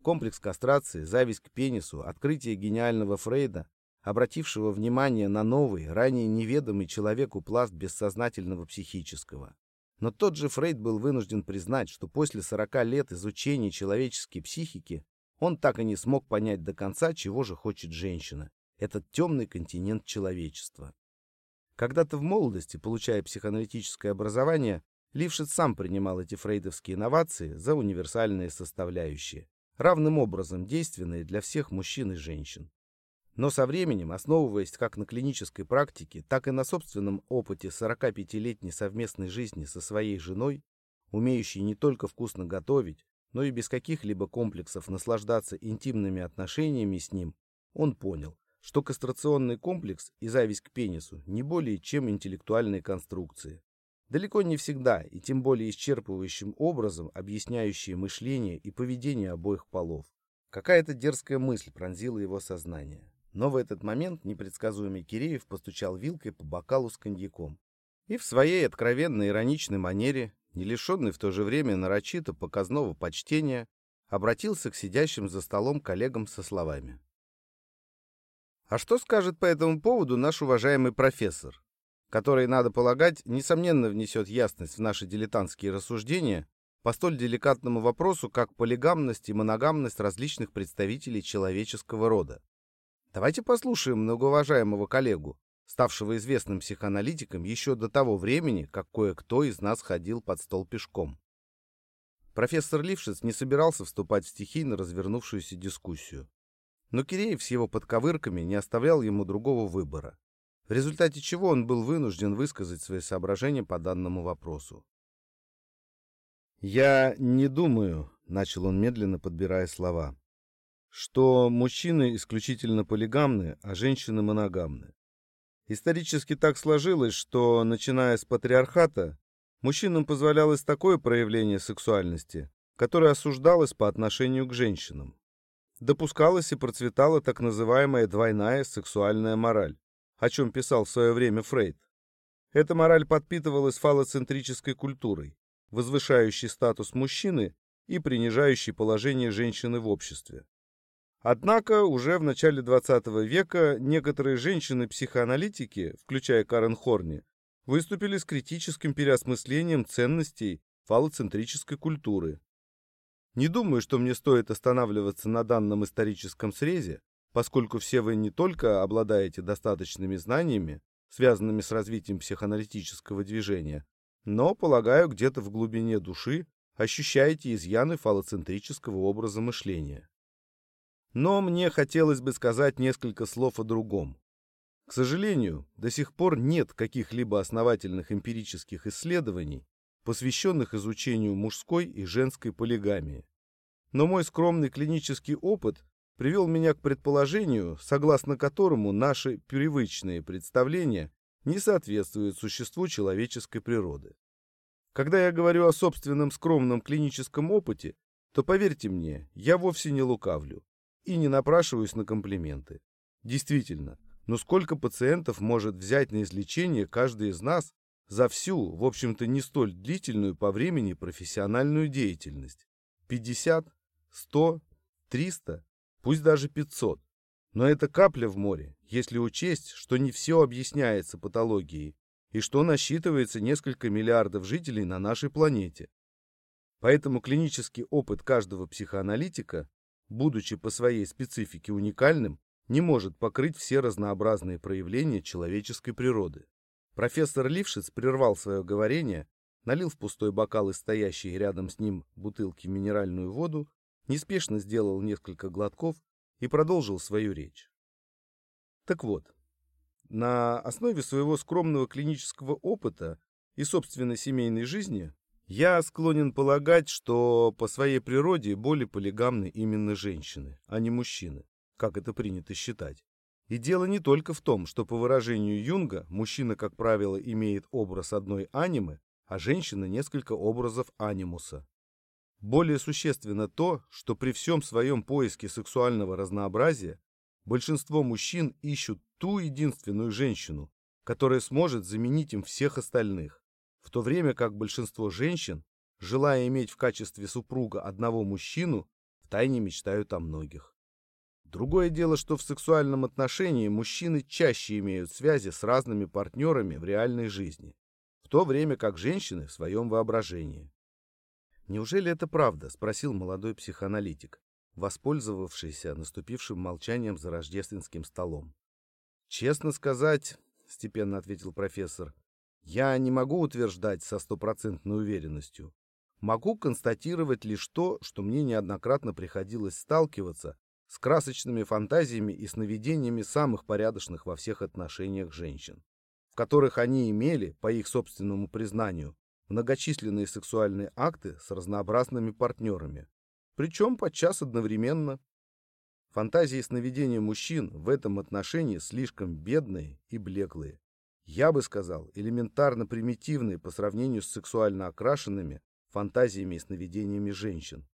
Комплекс кастрации, зависть к пенису, открытие гениального Фрейда, обратившего внимание на новый, ранее неведомый человеку пласт бессознательного психического. Но тот же Фрейд был вынужден признать, что после 40 лет изучения человеческой психики он так и не смог понять до конца, чего же хочет женщина, этот темный континент человечества. Когда-то в молодости, получая психоаналитическое образование, Лившиц сам принимал эти фрейдовские инновации за универсальные составляющие равным образом действенные для всех мужчин и женщин. Но со временем, основываясь как на клинической практике, так и на собственном опыте 45-летней совместной жизни со своей женой, умеющей не только вкусно готовить, но и без каких-либо комплексов наслаждаться интимными отношениями с ним, он понял, что кастрационный комплекс и зависть к пенису не более чем интеллектуальные конструкции, далеко не всегда и тем более исчерпывающим образом объясняющие мышление и поведение обоих полов. Какая-то дерзкая мысль пронзила его сознание. Но в этот момент непредсказуемый Киреев постучал вилкой по бокалу с коньяком. И в своей откровенно ироничной манере, не лишенной в то же время нарочито показного почтения, обратился к сидящим за столом коллегам со словами. «А что скажет по этому поводу наш уважаемый профессор? Который, надо полагать, несомненно внесет ясность в наши дилетантские рассуждения по столь деликатному вопросу, как полигамность и моногамность различных представителей человеческого рода. Давайте послушаем многоуважаемого коллегу, ставшего известным психоаналитиком еще до того времени, как кое-кто из нас ходил под стол пешком. Профессор Лившиц не собирался вступать в стихийно развернувшуюся дискуссию. Но Киреев с его подковырками не оставлял ему другого выбора в результате чего он был вынужден высказать свои соображения по данному вопросу. «Я не думаю», — начал он медленно, подбирая слова, «что мужчины исключительно полигамны, а женщины моногамны. Исторически так сложилось, что, начиная с патриархата, мужчинам позволялось такое проявление сексуальности, которое осуждалось по отношению к женщинам. Допускалась и процветала так называемая двойная сексуальная мораль о чем писал в свое время Фрейд. Эта мораль подпитывалась фалоцентрической культурой, возвышающей статус мужчины и принижающей положение женщины в обществе. Однако уже в начале XX века некоторые женщины-психоаналитики, включая Карен Хорни, выступили с критическим переосмыслением ценностей фалоцентрической культуры. Не думаю, что мне стоит останавливаться на данном историческом срезе, поскольку все вы не только обладаете достаточными знаниями, связанными с развитием психоаналитического движения, но, полагаю, где-то в глубине души ощущаете изъяны фалоцентрического образа мышления. Но мне хотелось бы сказать несколько слов о другом. К сожалению, до сих пор нет каких-либо основательных эмпирических исследований, посвященных изучению мужской и женской полигамии. Но мой скромный клинический опыт привел меня к предположению, согласно которому наши привычные представления не соответствуют существу человеческой природы. Когда я говорю о собственном скромном клиническом опыте, то поверьте мне, я вовсе не лукавлю и не напрашиваюсь на комплименты. Действительно, но сколько пациентов может взять на излечение каждый из нас за всю, в общем-то, не столь длительную по времени профессиональную деятельность? 50, 100, 300, пусть даже 500. Но это капля в море, если учесть, что не все объясняется патологией, и что насчитывается несколько миллиардов жителей на нашей планете. Поэтому клинический опыт каждого психоаналитика, будучи по своей специфике уникальным, не может покрыть все разнообразные проявления человеческой природы. Профессор Лившиц прервал свое говорение, налил в пустой бокал из стоящей рядом с ним бутылки минеральную воду, неспешно сделал несколько глотков и продолжил свою речь. Так вот, на основе своего скромного клинического опыта и собственной семейной жизни я склонен полагать, что по своей природе более полигамны именно женщины, а не мужчины, как это принято считать. И дело не только в том, что по выражению Юнга мужчина, как правило, имеет образ одной анимы, а женщина несколько образов анимуса. Более существенно то, что при всем своем поиске сексуального разнообразия большинство мужчин ищут ту единственную женщину, которая сможет заменить им всех остальных, в то время как большинство женщин, желая иметь в качестве супруга одного мужчину, втайне мечтают о многих. Другое дело, что в сексуальном отношении мужчины чаще имеют связи с разными партнерами в реальной жизни, в то время как женщины в своем воображении. «Неужели это правда?» – спросил молодой психоаналитик, воспользовавшийся наступившим молчанием за рождественским столом. «Честно сказать», — степенно ответил профессор, — «я не могу утверждать со стопроцентной уверенностью. Могу констатировать лишь то, что мне неоднократно приходилось сталкиваться с красочными фантазиями и сновидениями самых порядочных во всех отношениях женщин, в которых они имели, по их собственному признанию, многочисленные сексуальные акты с разнообразными партнерами, причем подчас одновременно. Фантазии и сновидения мужчин в этом отношении слишком бедные и блеклые. Я бы сказал, элементарно примитивные по сравнению с сексуально окрашенными фантазиями и сновидениями женщин.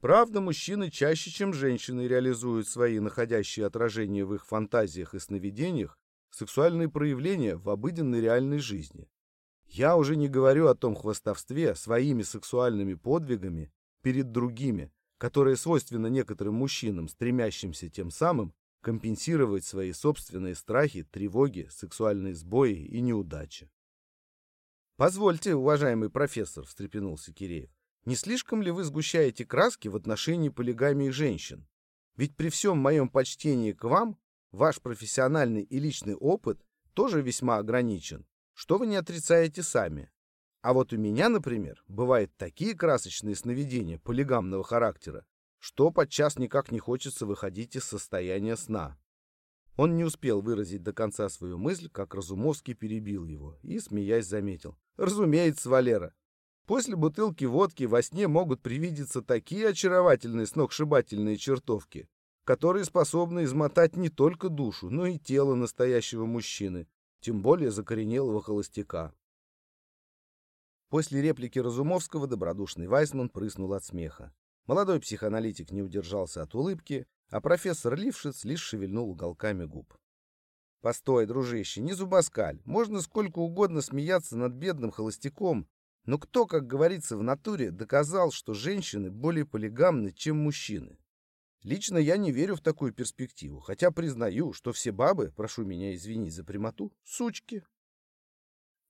Правда, мужчины чаще, чем женщины, реализуют свои находящие отражения в их фантазиях и сновидениях сексуальные проявления в обыденной реальной жизни. Я уже не говорю о том хвастовстве своими сексуальными подвигами перед другими, которое свойственно некоторым мужчинам, стремящимся тем самым компенсировать свои собственные страхи, тревоги, сексуальные сбои и неудачи. «Позвольте, уважаемый профессор», — встрепенулся Киреев, «не слишком ли вы сгущаете краски в отношении полигамии женщин? Ведь при всем моем почтении к вам, ваш профессиональный и личный опыт тоже весьма ограничен. Что вы не отрицаете сами? А вот у меня, например, бывают такие красочные сновидения полигамного характера, что подчас никак не хочется выходить из состояния сна. Он не успел выразить до конца свою мысль, как Разумовский перебил его и, смеясь, заметил. «Разумеется, Валера. После бутылки водки во сне могут привидеться такие очаровательные сногсшибательные чертовки, которые способны измотать не только душу, но и тело настоящего мужчины, тем более закоренелого холостяка. После реплики Разумовского добродушный Вайсман прыснул от смеха. Молодой психоаналитик не удержался от улыбки, а профессор Лившиц лишь шевельнул уголками губ. «Постой, дружище, не зубоскаль. Можно сколько угодно смеяться над бедным холостяком, но кто, как говорится в натуре, доказал, что женщины более полигамны, чем мужчины? Лично я не верю в такую перспективу, хотя признаю, что все бабы, прошу меня извинить за прямоту, сучки.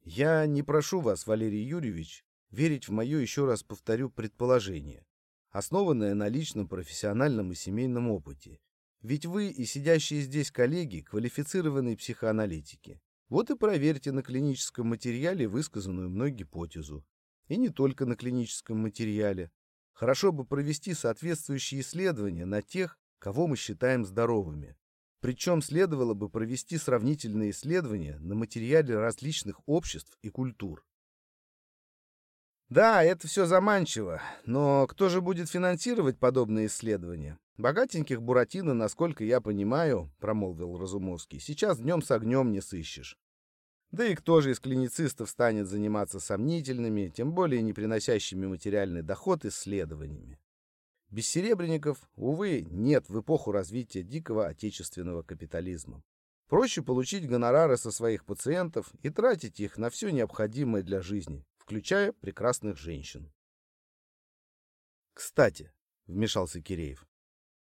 Я не прошу вас, Валерий Юрьевич, верить в мое, еще раз повторю, предположение, основанное на личном профессиональном и семейном опыте. Ведь вы и сидящие здесь коллеги квалифицированные психоаналитики. Вот и проверьте на клиническом материале высказанную мной гипотезу. И не только на клиническом материале. Хорошо бы провести соответствующие исследования на тех, кого мы считаем здоровыми. Причем следовало бы провести сравнительные исследования на материале различных обществ и культур. Да, это все заманчиво, но кто же будет финансировать подобные исследования? Богатеньких Буратино, насколько я понимаю, промолвил Разумовский, сейчас днем с огнем не сыщешь. Да и кто же из клиницистов станет заниматься сомнительными, тем более не приносящими материальный доход исследованиями? Без серебряников, увы, нет в эпоху развития дикого отечественного капитализма. Проще получить гонорары со своих пациентов и тратить их на все необходимое для жизни, включая прекрасных женщин. «Кстати», — вмешался Киреев,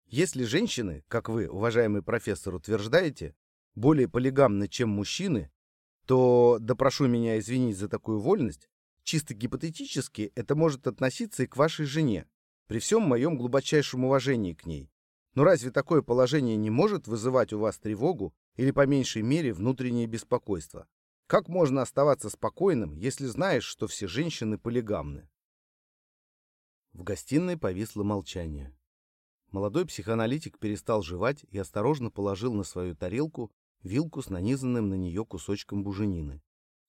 «если женщины, как вы, уважаемый профессор, утверждаете, более полигамны, чем мужчины, то, да прошу меня извинить за такую вольность, чисто гипотетически это может относиться и к вашей жене, при всем моем глубочайшем уважении к ней. Но разве такое положение не может вызывать у вас тревогу или, по меньшей мере, внутреннее беспокойство? Как можно оставаться спокойным, если знаешь, что все женщины полигамны? В гостиной повисло молчание. Молодой психоаналитик перестал жевать и осторожно положил на свою тарелку вилку с нанизанным на нее кусочком буженины,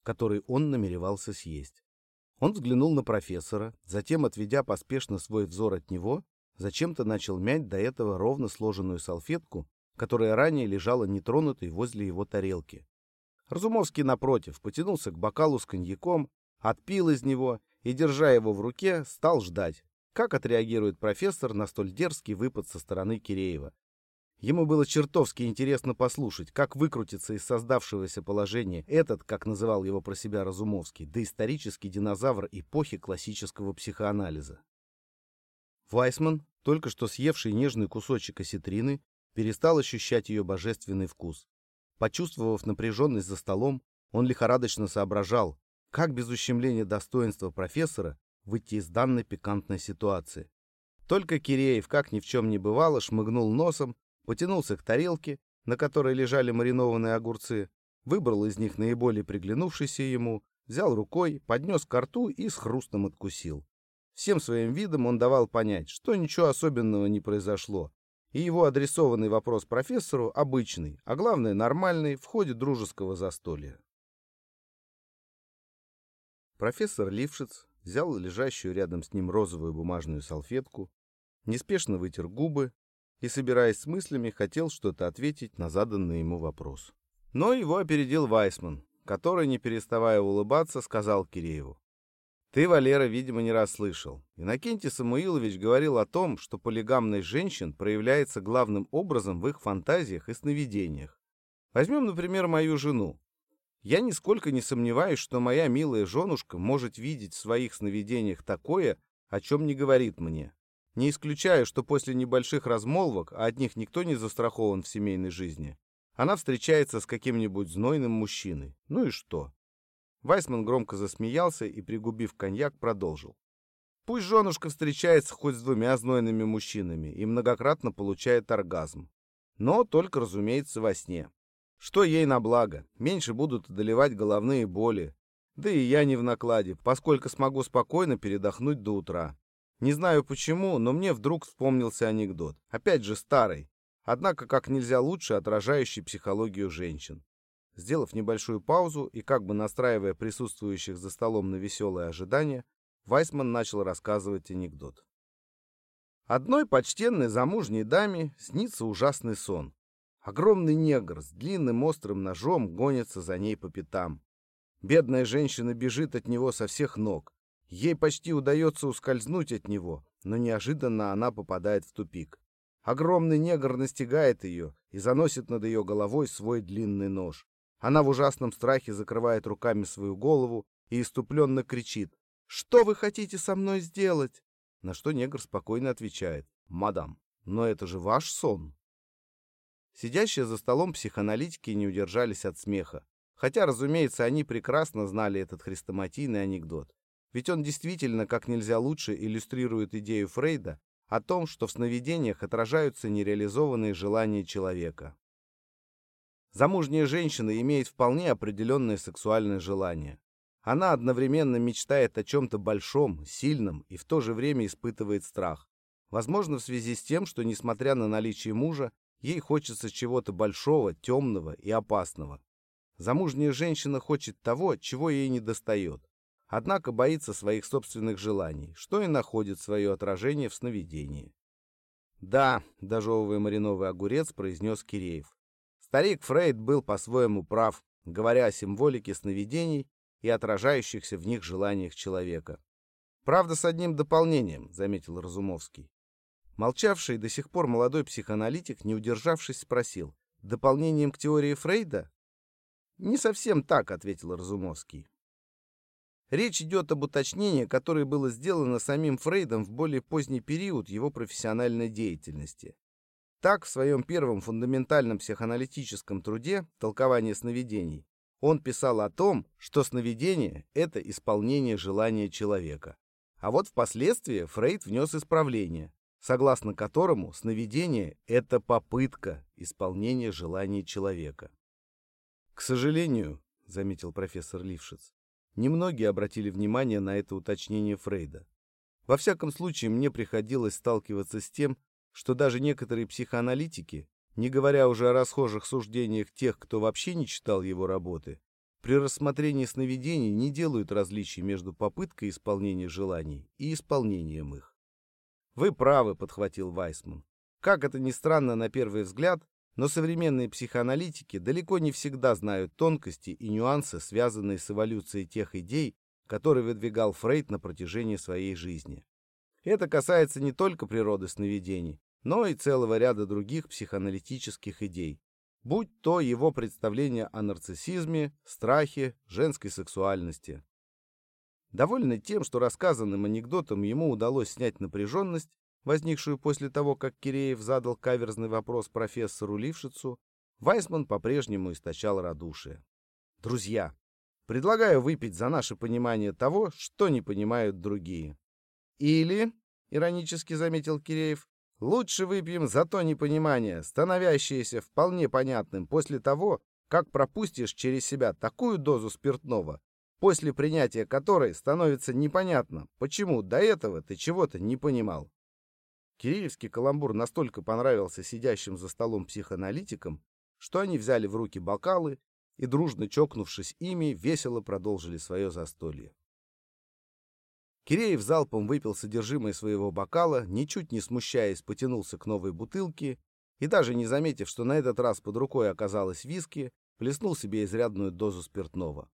который он намеревался съесть. Он взглянул на профессора, затем, отведя поспешно свой взор от него, зачем-то начал мять до этого ровно сложенную салфетку, которая ранее лежала нетронутой возле его тарелки. Разумовский, напротив, потянулся к бокалу с коньяком, отпил из него и, держа его в руке, стал ждать, как отреагирует профессор на столь дерзкий выпад со стороны Киреева, Ему было чертовски интересно послушать, как выкрутится из создавшегося положения этот, как называл его про себя Разумовский, доисторический динозавр эпохи классического психоанализа. Вайсман, только что съевший нежный кусочек осетрины, перестал ощущать ее божественный вкус. Почувствовав напряженность за столом, он лихорадочно соображал, как без ущемления достоинства профессора выйти из данной пикантной ситуации. Только Киреев, как ни в чем не бывало, шмыгнул носом потянулся к тарелке, на которой лежали маринованные огурцы, выбрал из них наиболее приглянувшийся ему, взял рукой, поднес к рту и с хрустом откусил. Всем своим видом он давал понять, что ничего особенного не произошло, и его адресованный вопрос профессору обычный, а главное нормальный, в ходе дружеского застолья. Профессор Лившиц взял лежащую рядом с ним розовую бумажную салфетку, неспешно вытер губы, и, собираясь с мыслями, хотел что-то ответить на заданный ему вопрос. Но его опередил Вайсман, который, не переставая улыбаться, сказал Кирееву. «Ты, Валера, видимо, не раз слышал. Иннокентий Самуилович говорил о том, что полигамность женщин проявляется главным образом в их фантазиях и сновидениях. Возьмем, например, мою жену. Я нисколько не сомневаюсь, что моя милая женушка может видеть в своих сновидениях такое, о чем не говорит мне. Не исключаю, что после небольших размолвок, а от них никто не застрахован в семейной жизни, она встречается с каким-нибудь знойным мужчиной. Ну и что? Вайсман громко засмеялся и, пригубив коньяк, продолжил. Пусть женушка встречается хоть с двумя знойными мужчинами и многократно получает оргазм. Но только, разумеется, во сне. Что ей на благо? Меньше будут одолевать головные боли. Да и я не в накладе, поскольку смогу спокойно передохнуть до утра. Не знаю почему, но мне вдруг вспомнился анекдот. Опять же старый, однако как нельзя лучше отражающий психологию женщин. Сделав небольшую паузу и как бы настраивая присутствующих за столом на веселое ожидание, Вайсман начал рассказывать анекдот. Одной почтенной замужней даме снится ужасный сон. Огромный негр с длинным острым ножом гонится за ней по пятам. Бедная женщина бежит от него со всех ног. Ей почти удается ускользнуть от него, но неожиданно она попадает в тупик. Огромный негр настигает ее и заносит над ее головой свой длинный нож. Она в ужасном страхе закрывает руками свою голову и иступленно кричит «Что вы хотите со мной сделать?» На что негр спокойно отвечает «Мадам, но это же ваш сон». Сидящие за столом психоаналитики не удержались от смеха, хотя, разумеется, они прекрасно знали этот хрестоматийный анекдот. Ведь он действительно как нельзя лучше иллюстрирует идею Фрейда о том, что в сновидениях отражаются нереализованные желания человека. Замужняя женщина имеет вполне определенное сексуальное желание. Она одновременно мечтает о чем-то большом, сильном и в то же время испытывает страх. Возможно, в связи с тем, что, несмотря на наличие мужа, ей хочется чего-то большого, темного и опасного. Замужняя женщина хочет того, чего ей не достает. Однако боится своих собственных желаний, что и находит свое отражение в сновидении. «Да», — дожевывая мариновый огурец, произнес Киреев. Старик Фрейд был по-своему прав, говоря о символике сновидений и отражающихся в них желаниях человека. «Правда, с одним дополнением», — заметил Разумовский. Молчавший до сих пор молодой психоаналитик, не удержавшись, спросил, «Дополнением к теории Фрейда?» «Не совсем так», — ответил Разумовский. Речь идет об уточнении, которое было сделано самим Фрейдом в более поздний период его профессиональной деятельности. Так, в своем первом фундаментальном психоаналитическом труде «Толкование сновидений» он писал о том, что сновидение — это исполнение желания человека. А вот впоследствии Фрейд внес исправление, согласно которому сновидение — это попытка исполнения желаний человека. «К сожалению», — заметил профессор Лившиц, немногие обратили внимание на это уточнение Фрейда. Во всяком случае, мне приходилось сталкиваться с тем, что даже некоторые психоаналитики, не говоря уже о расхожих суждениях тех, кто вообще не читал его работы, при рассмотрении сновидений не делают различий между попыткой исполнения желаний и исполнением их. «Вы правы», — подхватил Вайсман. «Как это ни странно на первый взгляд, но современные психоаналитики далеко не всегда знают тонкости и нюансы, связанные с эволюцией тех идей, которые выдвигал Фрейд на протяжении своей жизни. Это касается не только природы сновидений, но и целого ряда других психоаналитических идей, будь то его представление о нарциссизме, страхе, женской сексуальности. Довольный тем, что рассказанным анекдотом ему удалось снять напряженность, возникшую после того, как Киреев задал каверзный вопрос профессору Лившицу, Вайсман по-прежнему источал радушие. «Друзья, предлагаю выпить за наше понимание того, что не понимают другие». «Или», — иронически заметил Киреев, Лучше выпьем за то непонимание, становящееся вполне понятным после того, как пропустишь через себя такую дозу спиртного, после принятия которой становится непонятно, почему до этого ты чего-то не понимал. Киреевский каламбур настолько понравился сидящим за столом психоаналитикам, что они взяли в руки бокалы и, дружно чокнувшись ими, весело продолжили свое застолье. Киреев залпом выпил содержимое своего бокала, ничуть не смущаясь, потянулся к новой бутылке и, даже не заметив, что на этот раз под рукой оказалось виски, плеснул себе изрядную дозу спиртного.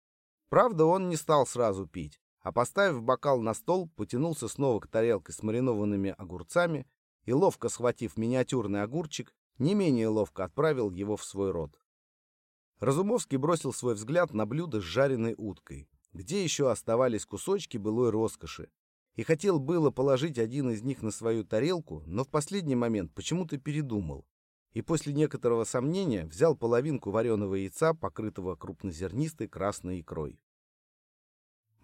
Правда, он не стал сразу пить, а, поставив бокал на стол, потянулся снова к тарелке с маринованными огурцами и, ловко схватив миниатюрный огурчик, не менее ловко отправил его в свой рот. Разумовский бросил свой взгляд на блюдо с жареной уткой где еще оставались кусочки былой роскоши, и хотел было положить один из них на свою тарелку, но в последний момент почему-то передумал, и после некоторого сомнения взял половинку вареного яйца, покрытого крупнозернистой красной икрой.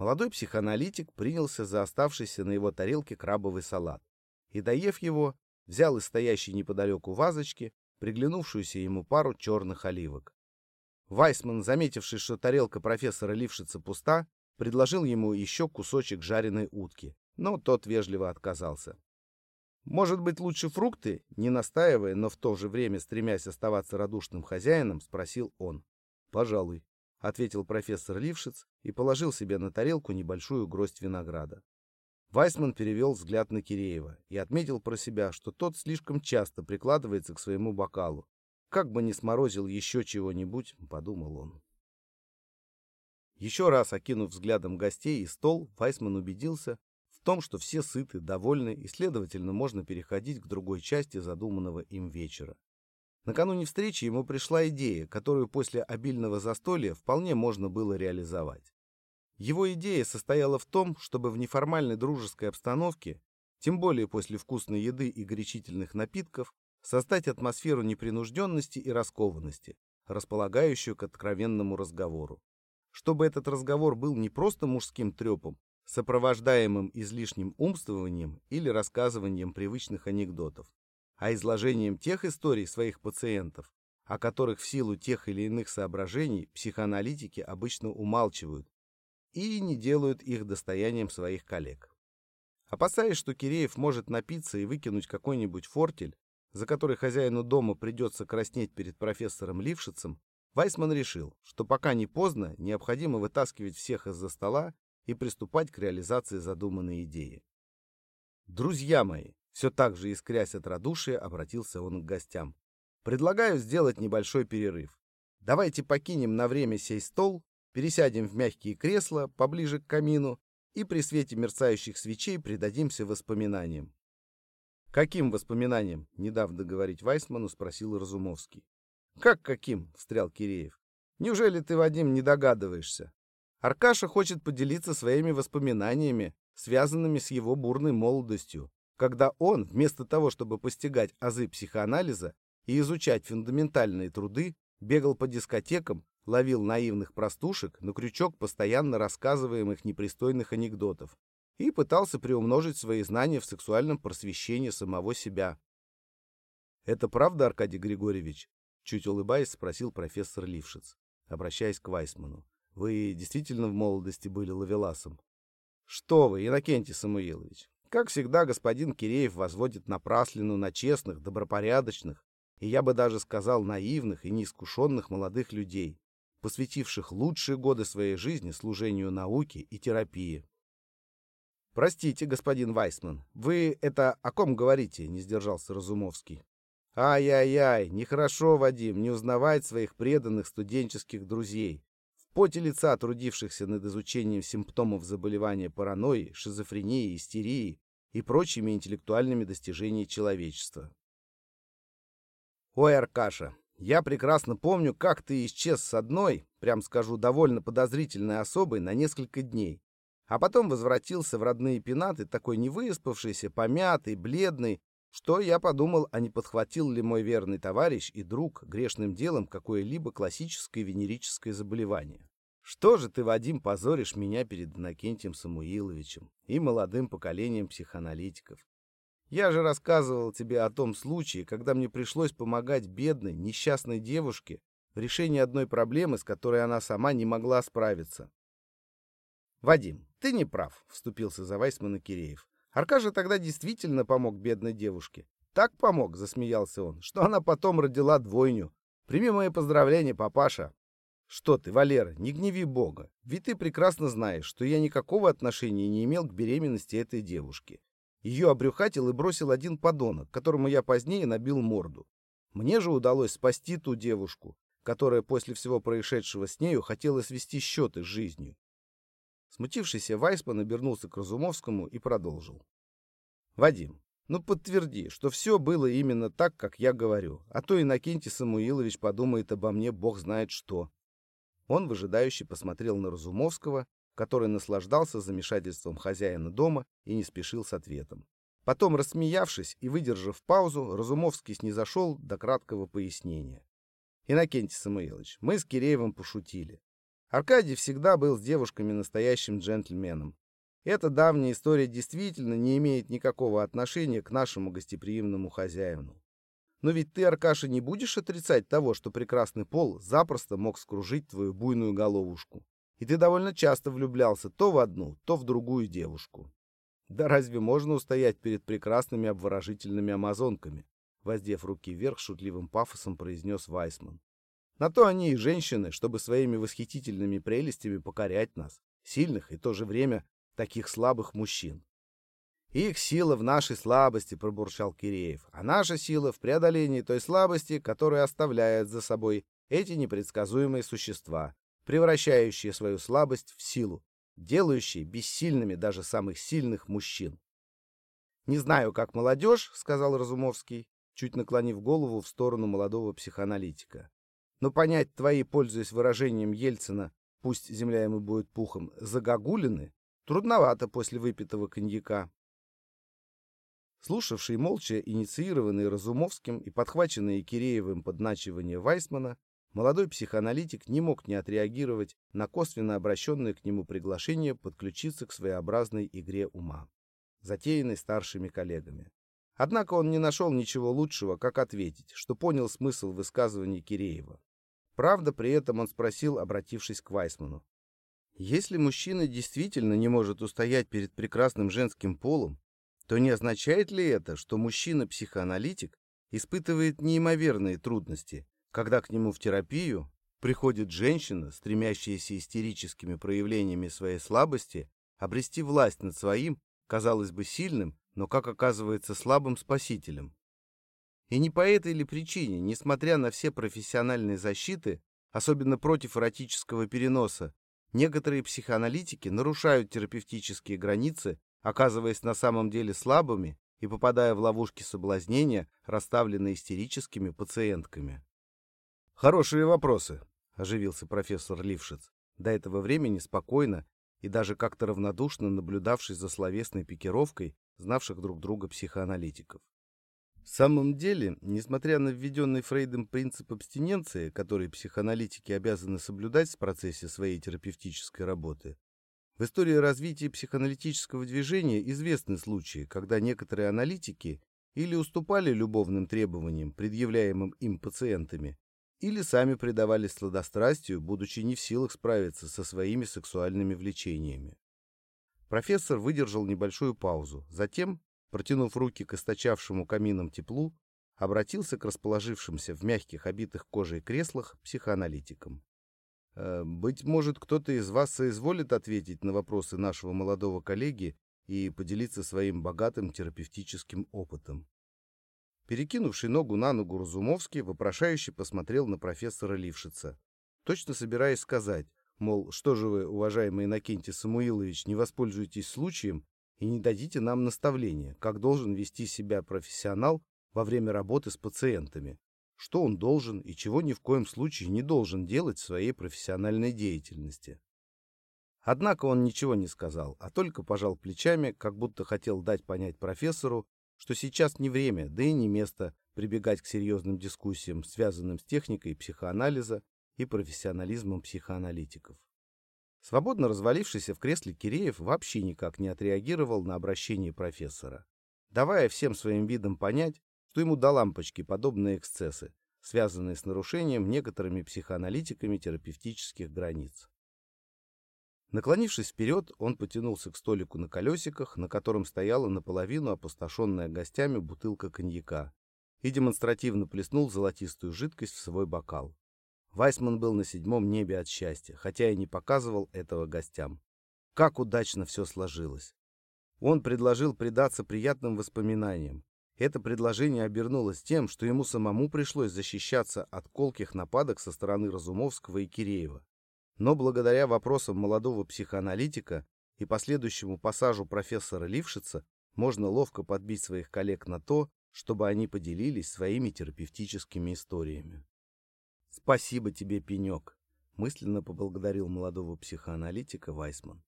Молодой психоаналитик принялся за оставшийся на его тарелке крабовый салат, и, доев его, взял из стоящей неподалеку вазочки приглянувшуюся ему пару черных оливок. Вайсман, заметивший, что тарелка профессора Лившица пуста, предложил ему еще кусочек жареной утки, но тот вежливо отказался. «Может быть, лучше фрукты?» Не настаивая, но в то же время стремясь оставаться радушным хозяином, спросил он. «Пожалуй», — ответил профессор Лившиц и положил себе на тарелку небольшую гроздь винограда. Вайсман перевел взгляд на Киреева и отметил про себя, что тот слишком часто прикладывается к своему бокалу, как бы не сморозил еще чего-нибудь, подумал он. Еще раз окинув взглядом гостей и стол, Вайсман убедился в том, что все сыты, довольны, и, следовательно, можно переходить к другой части задуманного им вечера. Накануне встречи ему пришла идея, которую после обильного застолья вполне можно было реализовать. Его идея состояла в том, чтобы в неформальной дружеской обстановке, тем более после вкусной еды и горячительных напитков, создать атмосферу непринужденности и раскованности, располагающую к откровенному разговору. Чтобы этот разговор был не просто мужским трепом, сопровождаемым излишним умствованием или рассказыванием привычных анекдотов, а изложением тех историй своих пациентов, о которых в силу тех или иных соображений психоаналитики обычно умалчивают и не делают их достоянием своих коллег. Опасаясь, что Киреев может напиться и выкинуть какой-нибудь фортель, за который хозяину дома придется краснеть перед профессором Лившицем, Вайсман решил, что пока не поздно, необходимо вытаскивать всех из-за стола и приступать к реализации задуманной идеи. «Друзья мои!» — все так же искрясь от радушия, обратился он к гостям. «Предлагаю сделать небольшой перерыв. Давайте покинем на время сей стол, пересядем в мягкие кресла поближе к камину и при свете мерцающих свечей предадимся воспоминаниям. «Каким воспоминаниям?» — недавно говорить Вайсману спросил Разумовский. «Как каким?» — встрял Киреев. «Неужели ты, Вадим, не догадываешься? Аркаша хочет поделиться своими воспоминаниями, связанными с его бурной молодостью, когда он, вместо того, чтобы постигать азы психоанализа и изучать фундаментальные труды, бегал по дискотекам, ловил наивных простушек на крючок постоянно рассказываемых непристойных анекдотов и пытался приумножить свои знания в сексуальном просвещении самого себя. «Это правда, Аркадий Григорьевич?» Чуть улыбаясь, спросил профессор Лившиц, обращаясь к Вайсману. «Вы действительно в молодости были ловеласом?» «Что вы, Иннокентий Самуилович! Как всегда, господин Киреев возводит напраслину на честных, добропорядочных, и я бы даже сказал наивных и неискушенных молодых людей, посвятивших лучшие годы своей жизни служению науке и терапии. «Простите, господин Вайсман, вы это о ком говорите?» — не сдержался Разумовский. «Ай-яй-яй, нехорошо, Вадим, не узнавать своих преданных студенческих друзей, в поте лица трудившихся над изучением симптомов заболевания паранойи, шизофрении, истерии и прочими интеллектуальными достижениями человечества». «Ой, Аркаша, я прекрасно помню, как ты исчез с одной, прям скажу, довольно подозрительной особой на несколько дней, а потом возвратился в родные пенаты, такой невыспавшийся, помятый, бледный, что я подумал, а не подхватил ли мой верный товарищ и друг грешным делом какое-либо классическое венерическое заболевание. Что же ты, Вадим, позоришь меня перед Иннокентием Самуиловичем и молодым поколением психоаналитиков? Я же рассказывал тебе о том случае, когда мне пришлось помогать бедной, несчастной девушке в решении одной проблемы, с которой она сама не могла справиться. Вадим, ты не прав, вступился за Вайсмана Киреев. Аркаша тогда действительно помог бедной девушке. Так помог, засмеялся он, что она потом родила двойню. Прими мои поздравления, папаша. Что ты, Валера, не гневи Бога. Ведь ты прекрасно знаешь, что я никакого отношения не имел к беременности этой девушки. Ее обрюхатил и бросил один подонок, которому я позднее набил морду. Мне же удалось спасти ту девушку, которая после всего происшедшего с нею хотела свести счеты с жизнью. Смутившийся Вайсман обернулся к Разумовскому и продолжил. «Вадим, ну подтверди, что все было именно так, как я говорю, а то Иннокентий Самуилович подумает обо мне бог знает что». Он выжидающе посмотрел на Разумовского, который наслаждался замешательством хозяина дома и не спешил с ответом. Потом, рассмеявшись и выдержав паузу, Разумовский снизошел до краткого пояснения. «Иннокентий Самуилович, мы с Киреевым пошутили. Аркадий всегда был с девушками настоящим джентльменом. Эта давняя история действительно не имеет никакого отношения к нашему гостеприимному хозяину. Но ведь ты, Аркаша, не будешь отрицать того, что прекрасный пол запросто мог скружить твою буйную головушку. И ты довольно часто влюблялся то в одну, то в другую девушку. Да разве можно устоять перед прекрасными обворожительными амазонками? Воздев руки вверх, шутливым пафосом произнес Вайсман. На то они и женщины, чтобы своими восхитительными прелестями покорять нас, сильных и в то же время таких слабых мужчин. «Их сила в нашей слабости», — пробурчал Киреев, «а наша сила в преодолении той слабости, которая оставляет за собой эти непредсказуемые существа, превращающие свою слабость в силу, делающие бессильными даже самых сильных мужчин». «Не знаю, как молодежь», — сказал Разумовский, чуть наклонив голову в сторону молодого психоаналитика. Но понять твои, пользуясь выражением Ельцина, пусть земля ему будет пухом, загогулины, трудновато после выпитого коньяка. Слушавший молча инициированный Разумовским и подхваченный Киреевым подначивание Вайсмана, молодой психоаналитик не мог не отреагировать на косвенно обращенное к нему приглашение подключиться к своеобразной игре ума, затеянной старшими коллегами. Однако он не нашел ничего лучшего, как ответить, что понял смысл высказывания Киреева. Правда, при этом он спросил, обратившись к Вайсману. Если мужчина действительно не может устоять перед прекрасным женским полом, то не означает ли это, что мужчина-психоаналитик испытывает неимоверные трудности, когда к нему в терапию приходит женщина, стремящаяся истерическими проявлениями своей слабости обрести власть над своим, казалось бы, сильным, но, как оказывается, слабым спасителем. И не по этой ли причине, несмотря на все профессиональные защиты, особенно против эротического переноса, некоторые психоаналитики нарушают терапевтические границы, оказываясь на самом деле слабыми и попадая в ловушки соблазнения, расставленные истерическими пациентками. «Хорошие вопросы», — оживился профессор Лившиц, до этого времени спокойно и даже как-то равнодушно наблюдавший за словесной пикировкой знавших друг друга психоаналитиков. В самом деле, несмотря на введенный Фрейдом принцип абстиненции, который психоаналитики обязаны соблюдать в процессе своей терапевтической работы, в истории развития психоаналитического движения известны случаи, когда некоторые аналитики или уступали любовным требованиям, предъявляемым им пациентами, или сами предавались сладострастию, будучи не в силах справиться со своими сексуальными влечениями. Профессор выдержал небольшую паузу, затем, протянув руки к источавшему камином теплу, обратился к расположившимся в мягких, обитых кожей креслах психоаналитикам. «Э, «Быть может, кто-то из вас соизволит ответить на вопросы нашего молодого коллеги и поделиться своим богатым терапевтическим опытом». Перекинувший ногу на ногу Разумовский вопрошающе посмотрел на профессора Лившица, точно собираясь сказать, мол, что же вы, уважаемый Иннокентий Самуилович, не воспользуетесь случаем и не дадите нам наставления, как должен вести себя профессионал во время работы с пациентами, что он должен и чего ни в коем случае не должен делать в своей профессиональной деятельности. Однако он ничего не сказал, а только пожал плечами, как будто хотел дать понять профессору, что сейчас не время, да и не место прибегать к серьезным дискуссиям, связанным с техникой психоанализа и профессионализмом психоаналитиков. Свободно развалившийся в кресле Киреев вообще никак не отреагировал на обращение профессора, давая всем своим видом понять, что ему до лампочки подобные эксцессы, связанные с нарушением некоторыми психоаналитиками терапевтических границ. Наклонившись вперед, он потянулся к столику на колесиках, на котором стояла наполовину опустошенная гостями бутылка коньяка, и демонстративно плеснул золотистую жидкость в свой бокал. Вайсман был на седьмом небе от счастья, хотя и не показывал этого гостям. Как удачно все сложилось. Он предложил предаться приятным воспоминаниям. Это предложение обернулось тем, что ему самому пришлось защищаться от колких нападок со стороны Разумовского и Киреева. Но благодаря вопросам молодого психоаналитика и последующему пассажу профессора Лившица можно ловко подбить своих коллег на то, чтобы они поделились своими терапевтическими историями. «Спасибо тебе, пенек!» — мысленно поблагодарил молодого психоаналитика Вайсман.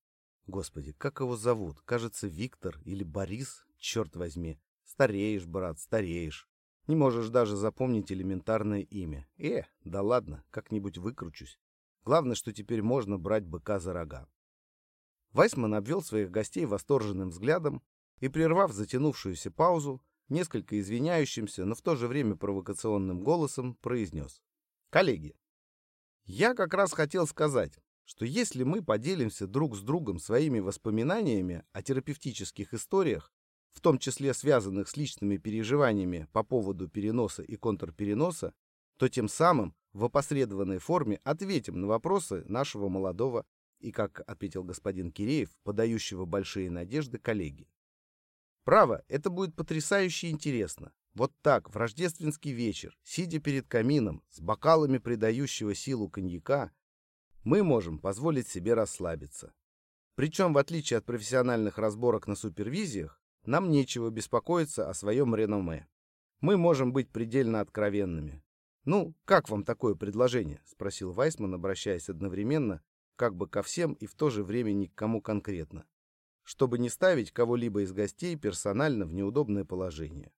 «Господи, как его зовут? Кажется, Виктор или Борис? Черт возьми! Стареешь, брат, стареешь. Не можешь даже запомнить элементарное имя. Э, да ладно, как-нибудь выкручусь. Главное, что теперь можно брать быка за рога». Вайсман обвел своих гостей восторженным взглядом и, прервав затянувшуюся паузу, несколько извиняющимся, но в то же время провокационным голосом произнес. Коллеги, я как раз хотел сказать, что если мы поделимся друг с другом своими воспоминаниями о терапевтических историях, в том числе связанных с личными переживаниями по поводу переноса и контрпереноса, то тем самым в опосредованной форме ответим на вопросы нашего молодого и, как ответил господин Киреев, подающего большие надежды коллеги. Право, это будет потрясающе интересно. Вот так, в рождественский вечер, сидя перед камином, с бокалами придающего силу коньяка, мы можем позволить себе расслабиться. Причем, в отличие от профессиональных разборок на супервизиях, нам нечего беспокоиться о своем реноме. Мы можем быть предельно откровенными. «Ну, как вам такое предложение?» — спросил Вайсман, обращаясь одновременно как бы ко всем и в то же время ни к кому конкретно, чтобы не ставить кого-либо из гостей персонально в неудобное положение.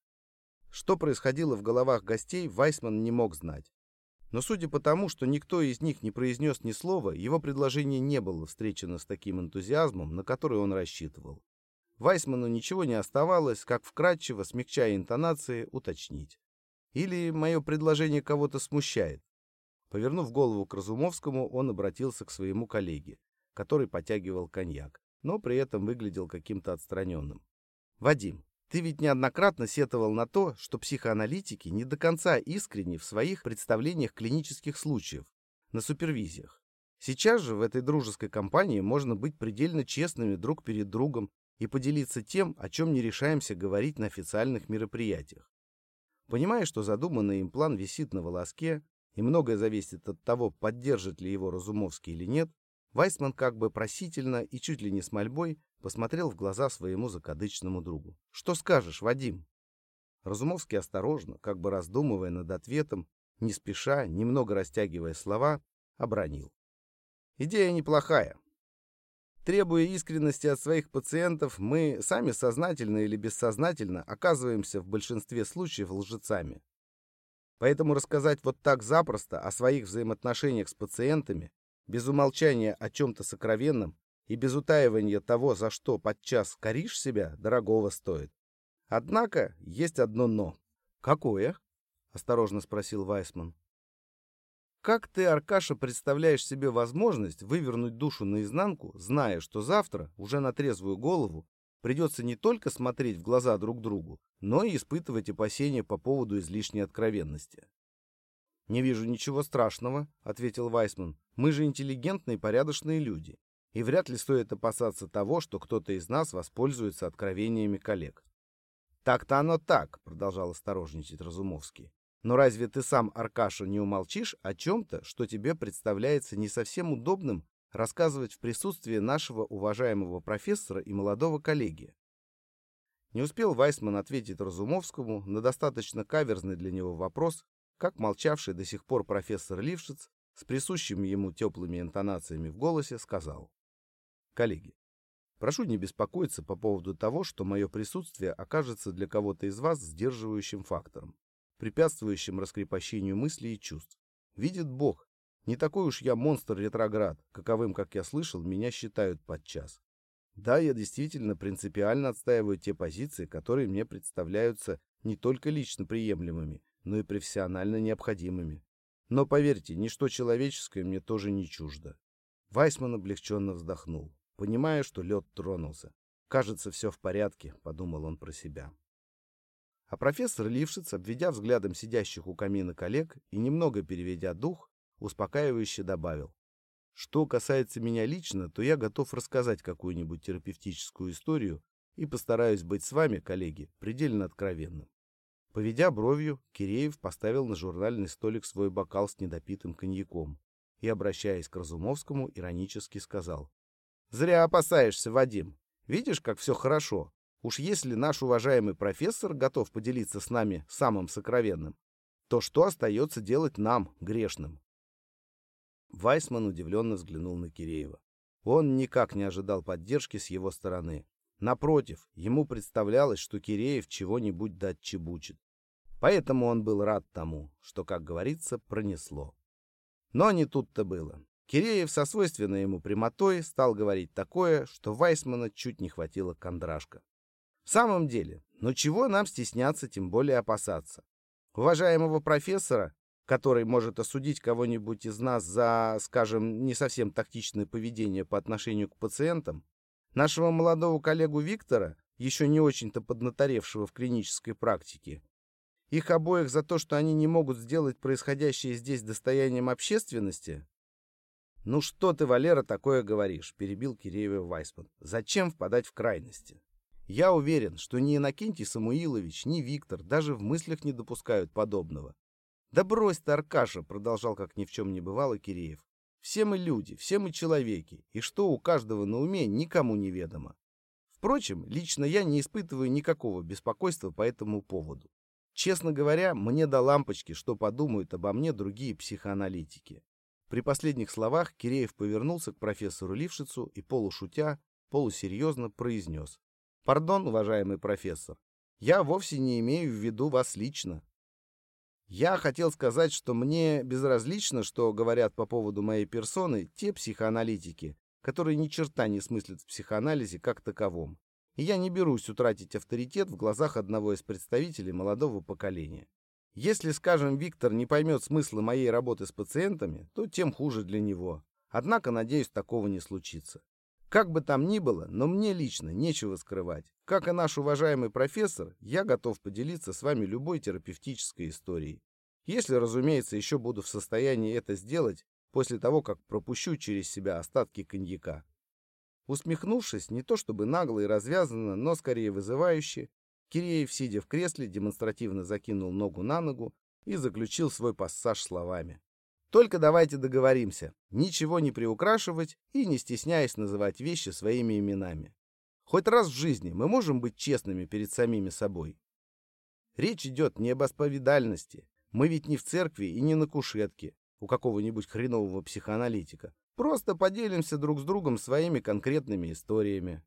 Что происходило в головах гостей, Вайсман не мог знать. Но судя по тому, что никто из них не произнес ни слова, его предложение не было встречено с таким энтузиазмом, на который он рассчитывал. Вайсману ничего не оставалось, как вкратчиво, смягчая интонации, уточнить. Или мое предложение кого-то смущает? Повернув голову к Разумовскому, он обратился к своему коллеге, который потягивал коньяк, но при этом выглядел каким-то отстраненным. «Вадим, ты ведь неоднократно сетовал на то, что психоаналитики не до конца искренни в своих представлениях клинических случаев. на супервизиях. Сейчас же в этой дружеской компании можно быть предельно честными друг перед другом и поделиться тем, о чем не решаемся говорить на официальных мероприятиях. Понимая, что задуманный им план висит на волоске, и многое зависит от того, поддержит ли его Разумовский или нет, Вайсман как бы просительно и чуть ли не с мольбой посмотрел в глаза своему закадычному другу. «Что скажешь, Вадим?» Разумовский осторожно, как бы раздумывая над ответом, не спеша, немного растягивая слова, обронил. «Идея неплохая. Требуя искренности от своих пациентов, мы сами сознательно или бессознательно оказываемся в большинстве случаев лжецами. Поэтому рассказать вот так запросто о своих взаимоотношениях с пациентами, без умолчания о чем-то сокровенном и без утаивания того, за что подчас коришь себя, дорогого стоит. Однако есть одно «но». «Какое?» — осторожно спросил Вайсман. Как ты, Аркаша, представляешь себе возможность вывернуть душу наизнанку, зная, что завтра, уже на трезвую голову, придется не только смотреть в глаза друг другу, но и испытывать опасения по поводу излишней откровенности? «Не вижу ничего страшного», — ответил Вайсман. «Мы же интеллигентные, порядочные люди, и вряд ли стоит опасаться того, что кто-то из нас воспользуется откровениями коллег». «Так-то оно так», — продолжал осторожничать Разумовский. Но разве ты сам, Аркаша, не умолчишь о чем-то, что тебе представляется не совсем удобным рассказывать в присутствии нашего уважаемого профессора и молодого коллеги? Не успел Вайсман ответить Разумовскому на достаточно каверзный для него вопрос, как молчавший до сих пор профессор Лившиц с присущими ему теплыми интонациями в голосе сказал. «Коллеги, прошу не беспокоиться по поводу того, что мое присутствие окажется для кого-то из вас сдерживающим фактором препятствующим раскрепощению мыслей и чувств. Видит Бог, не такой уж я монстр-ретроград, каковым, как я слышал, меня считают подчас. Да, я действительно принципиально отстаиваю те позиции, которые мне представляются не только лично приемлемыми, но и профессионально необходимыми. Но поверьте, ничто человеческое мне тоже не чуждо. Вайсман облегченно вздохнул, понимая, что лед тронулся. «Кажется, все в порядке», — подумал он про себя. А профессор Лившиц, обведя взглядом сидящих у камина коллег и немного переведя дух, успокаивающе добавил. Что касается меня лично, то я готов рассказать какую-нибудь терапевтическую историю и постараюсь быть с вами, коллеги, предельно откровенным. Поведя бровью, Киреев поставил на журнальный столик свой бокал с недопитым коньяком и, обращаясь к Разумовскому, иронически сказал. «Зря опасаешься, Вадим. Видишь, как все хорошо. Уж если наш уважаемый профессор готов поделиться с нами самым сокровенным, то что остается делать нам, грешным? Вайсман удивленно взглянул на Киреева. Он никак не ожидал поддержки с его стороны. Напротив, ему представлялось, что Киреев чего-нибудь дать чебучит. Поэтому он был рад тому, что, как говорится, пронесло. Но не тут-то было. Киреев со свойственной ему прямотой стал говорить такое, что Вайсмана чуть не хватило кондрашка. В самом деле, ну чего нам стесняться, тем более опасаться? Уважаемого профессора, который может осудить кого-нибудь из нас за, скажем, не совсем тактичное поведение по отношению к пациентам, нашего молодого коллегу Виктора, еще не очень-то поднаторевшего в клинической практике, их обоих за то, что они не могут сделать происходящее здесь достоянием общественности? «Ну что ты, Валера, такое говоришь?» — перебил Киреева Вайсман. «Зачем впадать в крайности?» Я уверен, что ни Иннокентий Самуилович, ни Виктор даже в мыслях не допускают подобного. «Да брось ты, Аркаша!» — продолжал, как ни в чем не бывало Киреев. «Все мы люди, все мы человеки, и что у каждого на уме, никому не ведомо. Впрочем, лично я не испытываю никакого беспокойства по этому поводу. Честно говоря, мне до лампочки, что подумают обо мне другие психоаналитики». При последних словах Киреев повернулся к профессору Лившицу и полушутя, полусерьезно произнес. Пардон, уважаемый профессор, я вовсе не имею в виду вас лично. Я хотел сказать, что мне безразлично, что говорят по поводу моей персоны те психоаналитики, которые ни черта не смыслят в психоанализе как таковом. И я не берусь утратить авторитет в глазах одного из представителей молодого поколения. Если, скажем, Виктор не поймет смысла моей работы с пациентами, то тем хуже для него. Однако, надеюсь, такого не случится. Как бы там ни было, но мне лично нечего скрывать. Как и наш уважаемый профессор, я готов поделиться с вами любой терапевтической историей. Если, разумеется, еще буду в состоянии это сделать после того, как пропущу через себя остатки коньяка. Усмехнувшись, не то чтобы нагло и развязанно, но скорее вызывающе, Киреев, сидя в кресле, демонстративно закинул ногу на ногу и заключил свой пассаж словами. «Только давайте договоримся, ничего не приукрашивать и не стесняясь называть вещи своими именами. Хоть раз в жизни мы можем быть честными перед самими собой. Речь идет не об исповедальности. Мы ведь не в церкви и не на кушетке у какого-нибудь хренового психоаналитика. Просто поделимся друг с другом своими конкретными историями.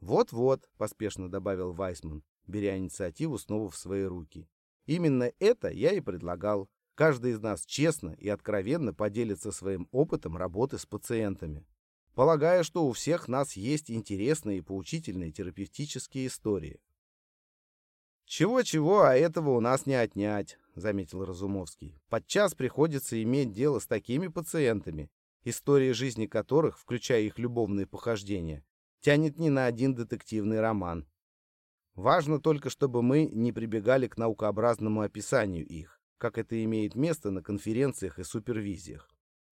«Вот-вот», — поспешно добавил Вайсман, беря инициативу снова в свои руки. «Именно это я и предлагал. Каждый из нас честно и откровенно поделится своим опытом работы с пациентами. Полагаю, что у всех нас есть интересные и поучительные терапевтические истории. «Чего-чего, а этого у нас не отнять», — заметил Разумовский. «Подчас приходится иметь дело с такими пациентами, история жизни которых, включая их любовные похождения, тянет не на один детективный роман. Важно только, чтобы мы не прибегали к наукообразному описанию их, как это имеет место на конференциях и супервизиях.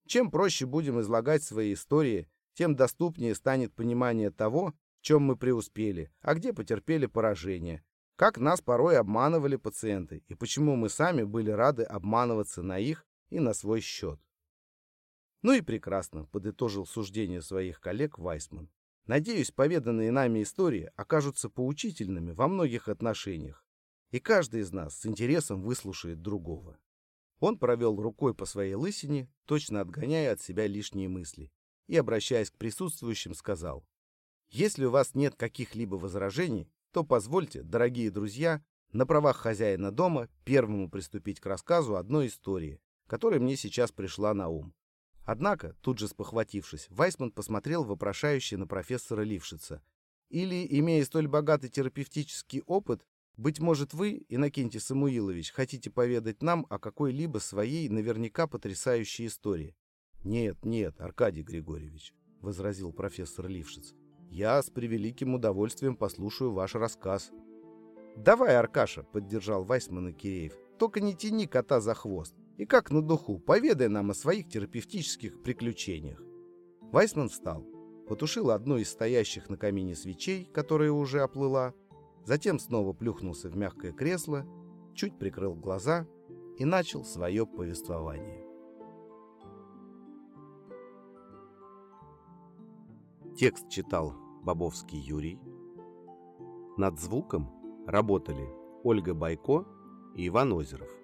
Чем проще будем излагать свои истории, тем доступнее станет понимание того, в чем мы преуспели, а где потерпели поражение, как нас порой обманывали пациенты и почему мы сами были рады обманываться на их и на свой счет. Ну и прекрасно, подытожил суждение своих коллег Вайсман. Надеюсь, поведанные нами истории окажутся поучительными во многих отношениях, и каждый из нас с интересом выслушает другого. Он провел рукой по своей лысине, точно отгоняя от себя лишние мысли, и, обращаясь к присутствующим, сказал, «Если у вас нет каких-либо возражений, то позвольте, дорогие друзья, на правах хозяина дома первому приступить к рассказу одной истории, которая мне сейчас пришла на ум. Однако, тут же спохватившись, Вайсман посмотрел вопрошающе на профессора Лившица. Или, имея столь богатый терапевтический опыт, быть может, вы, Иннокентий Самуилович, хотите поведать нам о какой-либо своей наверняка потрясающей истории? Нет, нет, Аркадий Григорьевич, — возразил профессор Лившиц. Я с превеликим удовольствием послушаю ваш рассказ. «Давай, Аркаша», — поддержал Вайсман и Киреев, — «только не тяни кота за хвост. И как на духу, поведай нам о своих терапевтических приключениях». Вайсман встал, потушил одну из стоящих на камине свечей, которая уже оплыла, затем снова плюхнулся в мягкое кресло, чуть прикрыл глаза и начал свое повествование. Текст читал Бобовский Юрий. Над звуком работали Ольга Байко и Иван Озеров.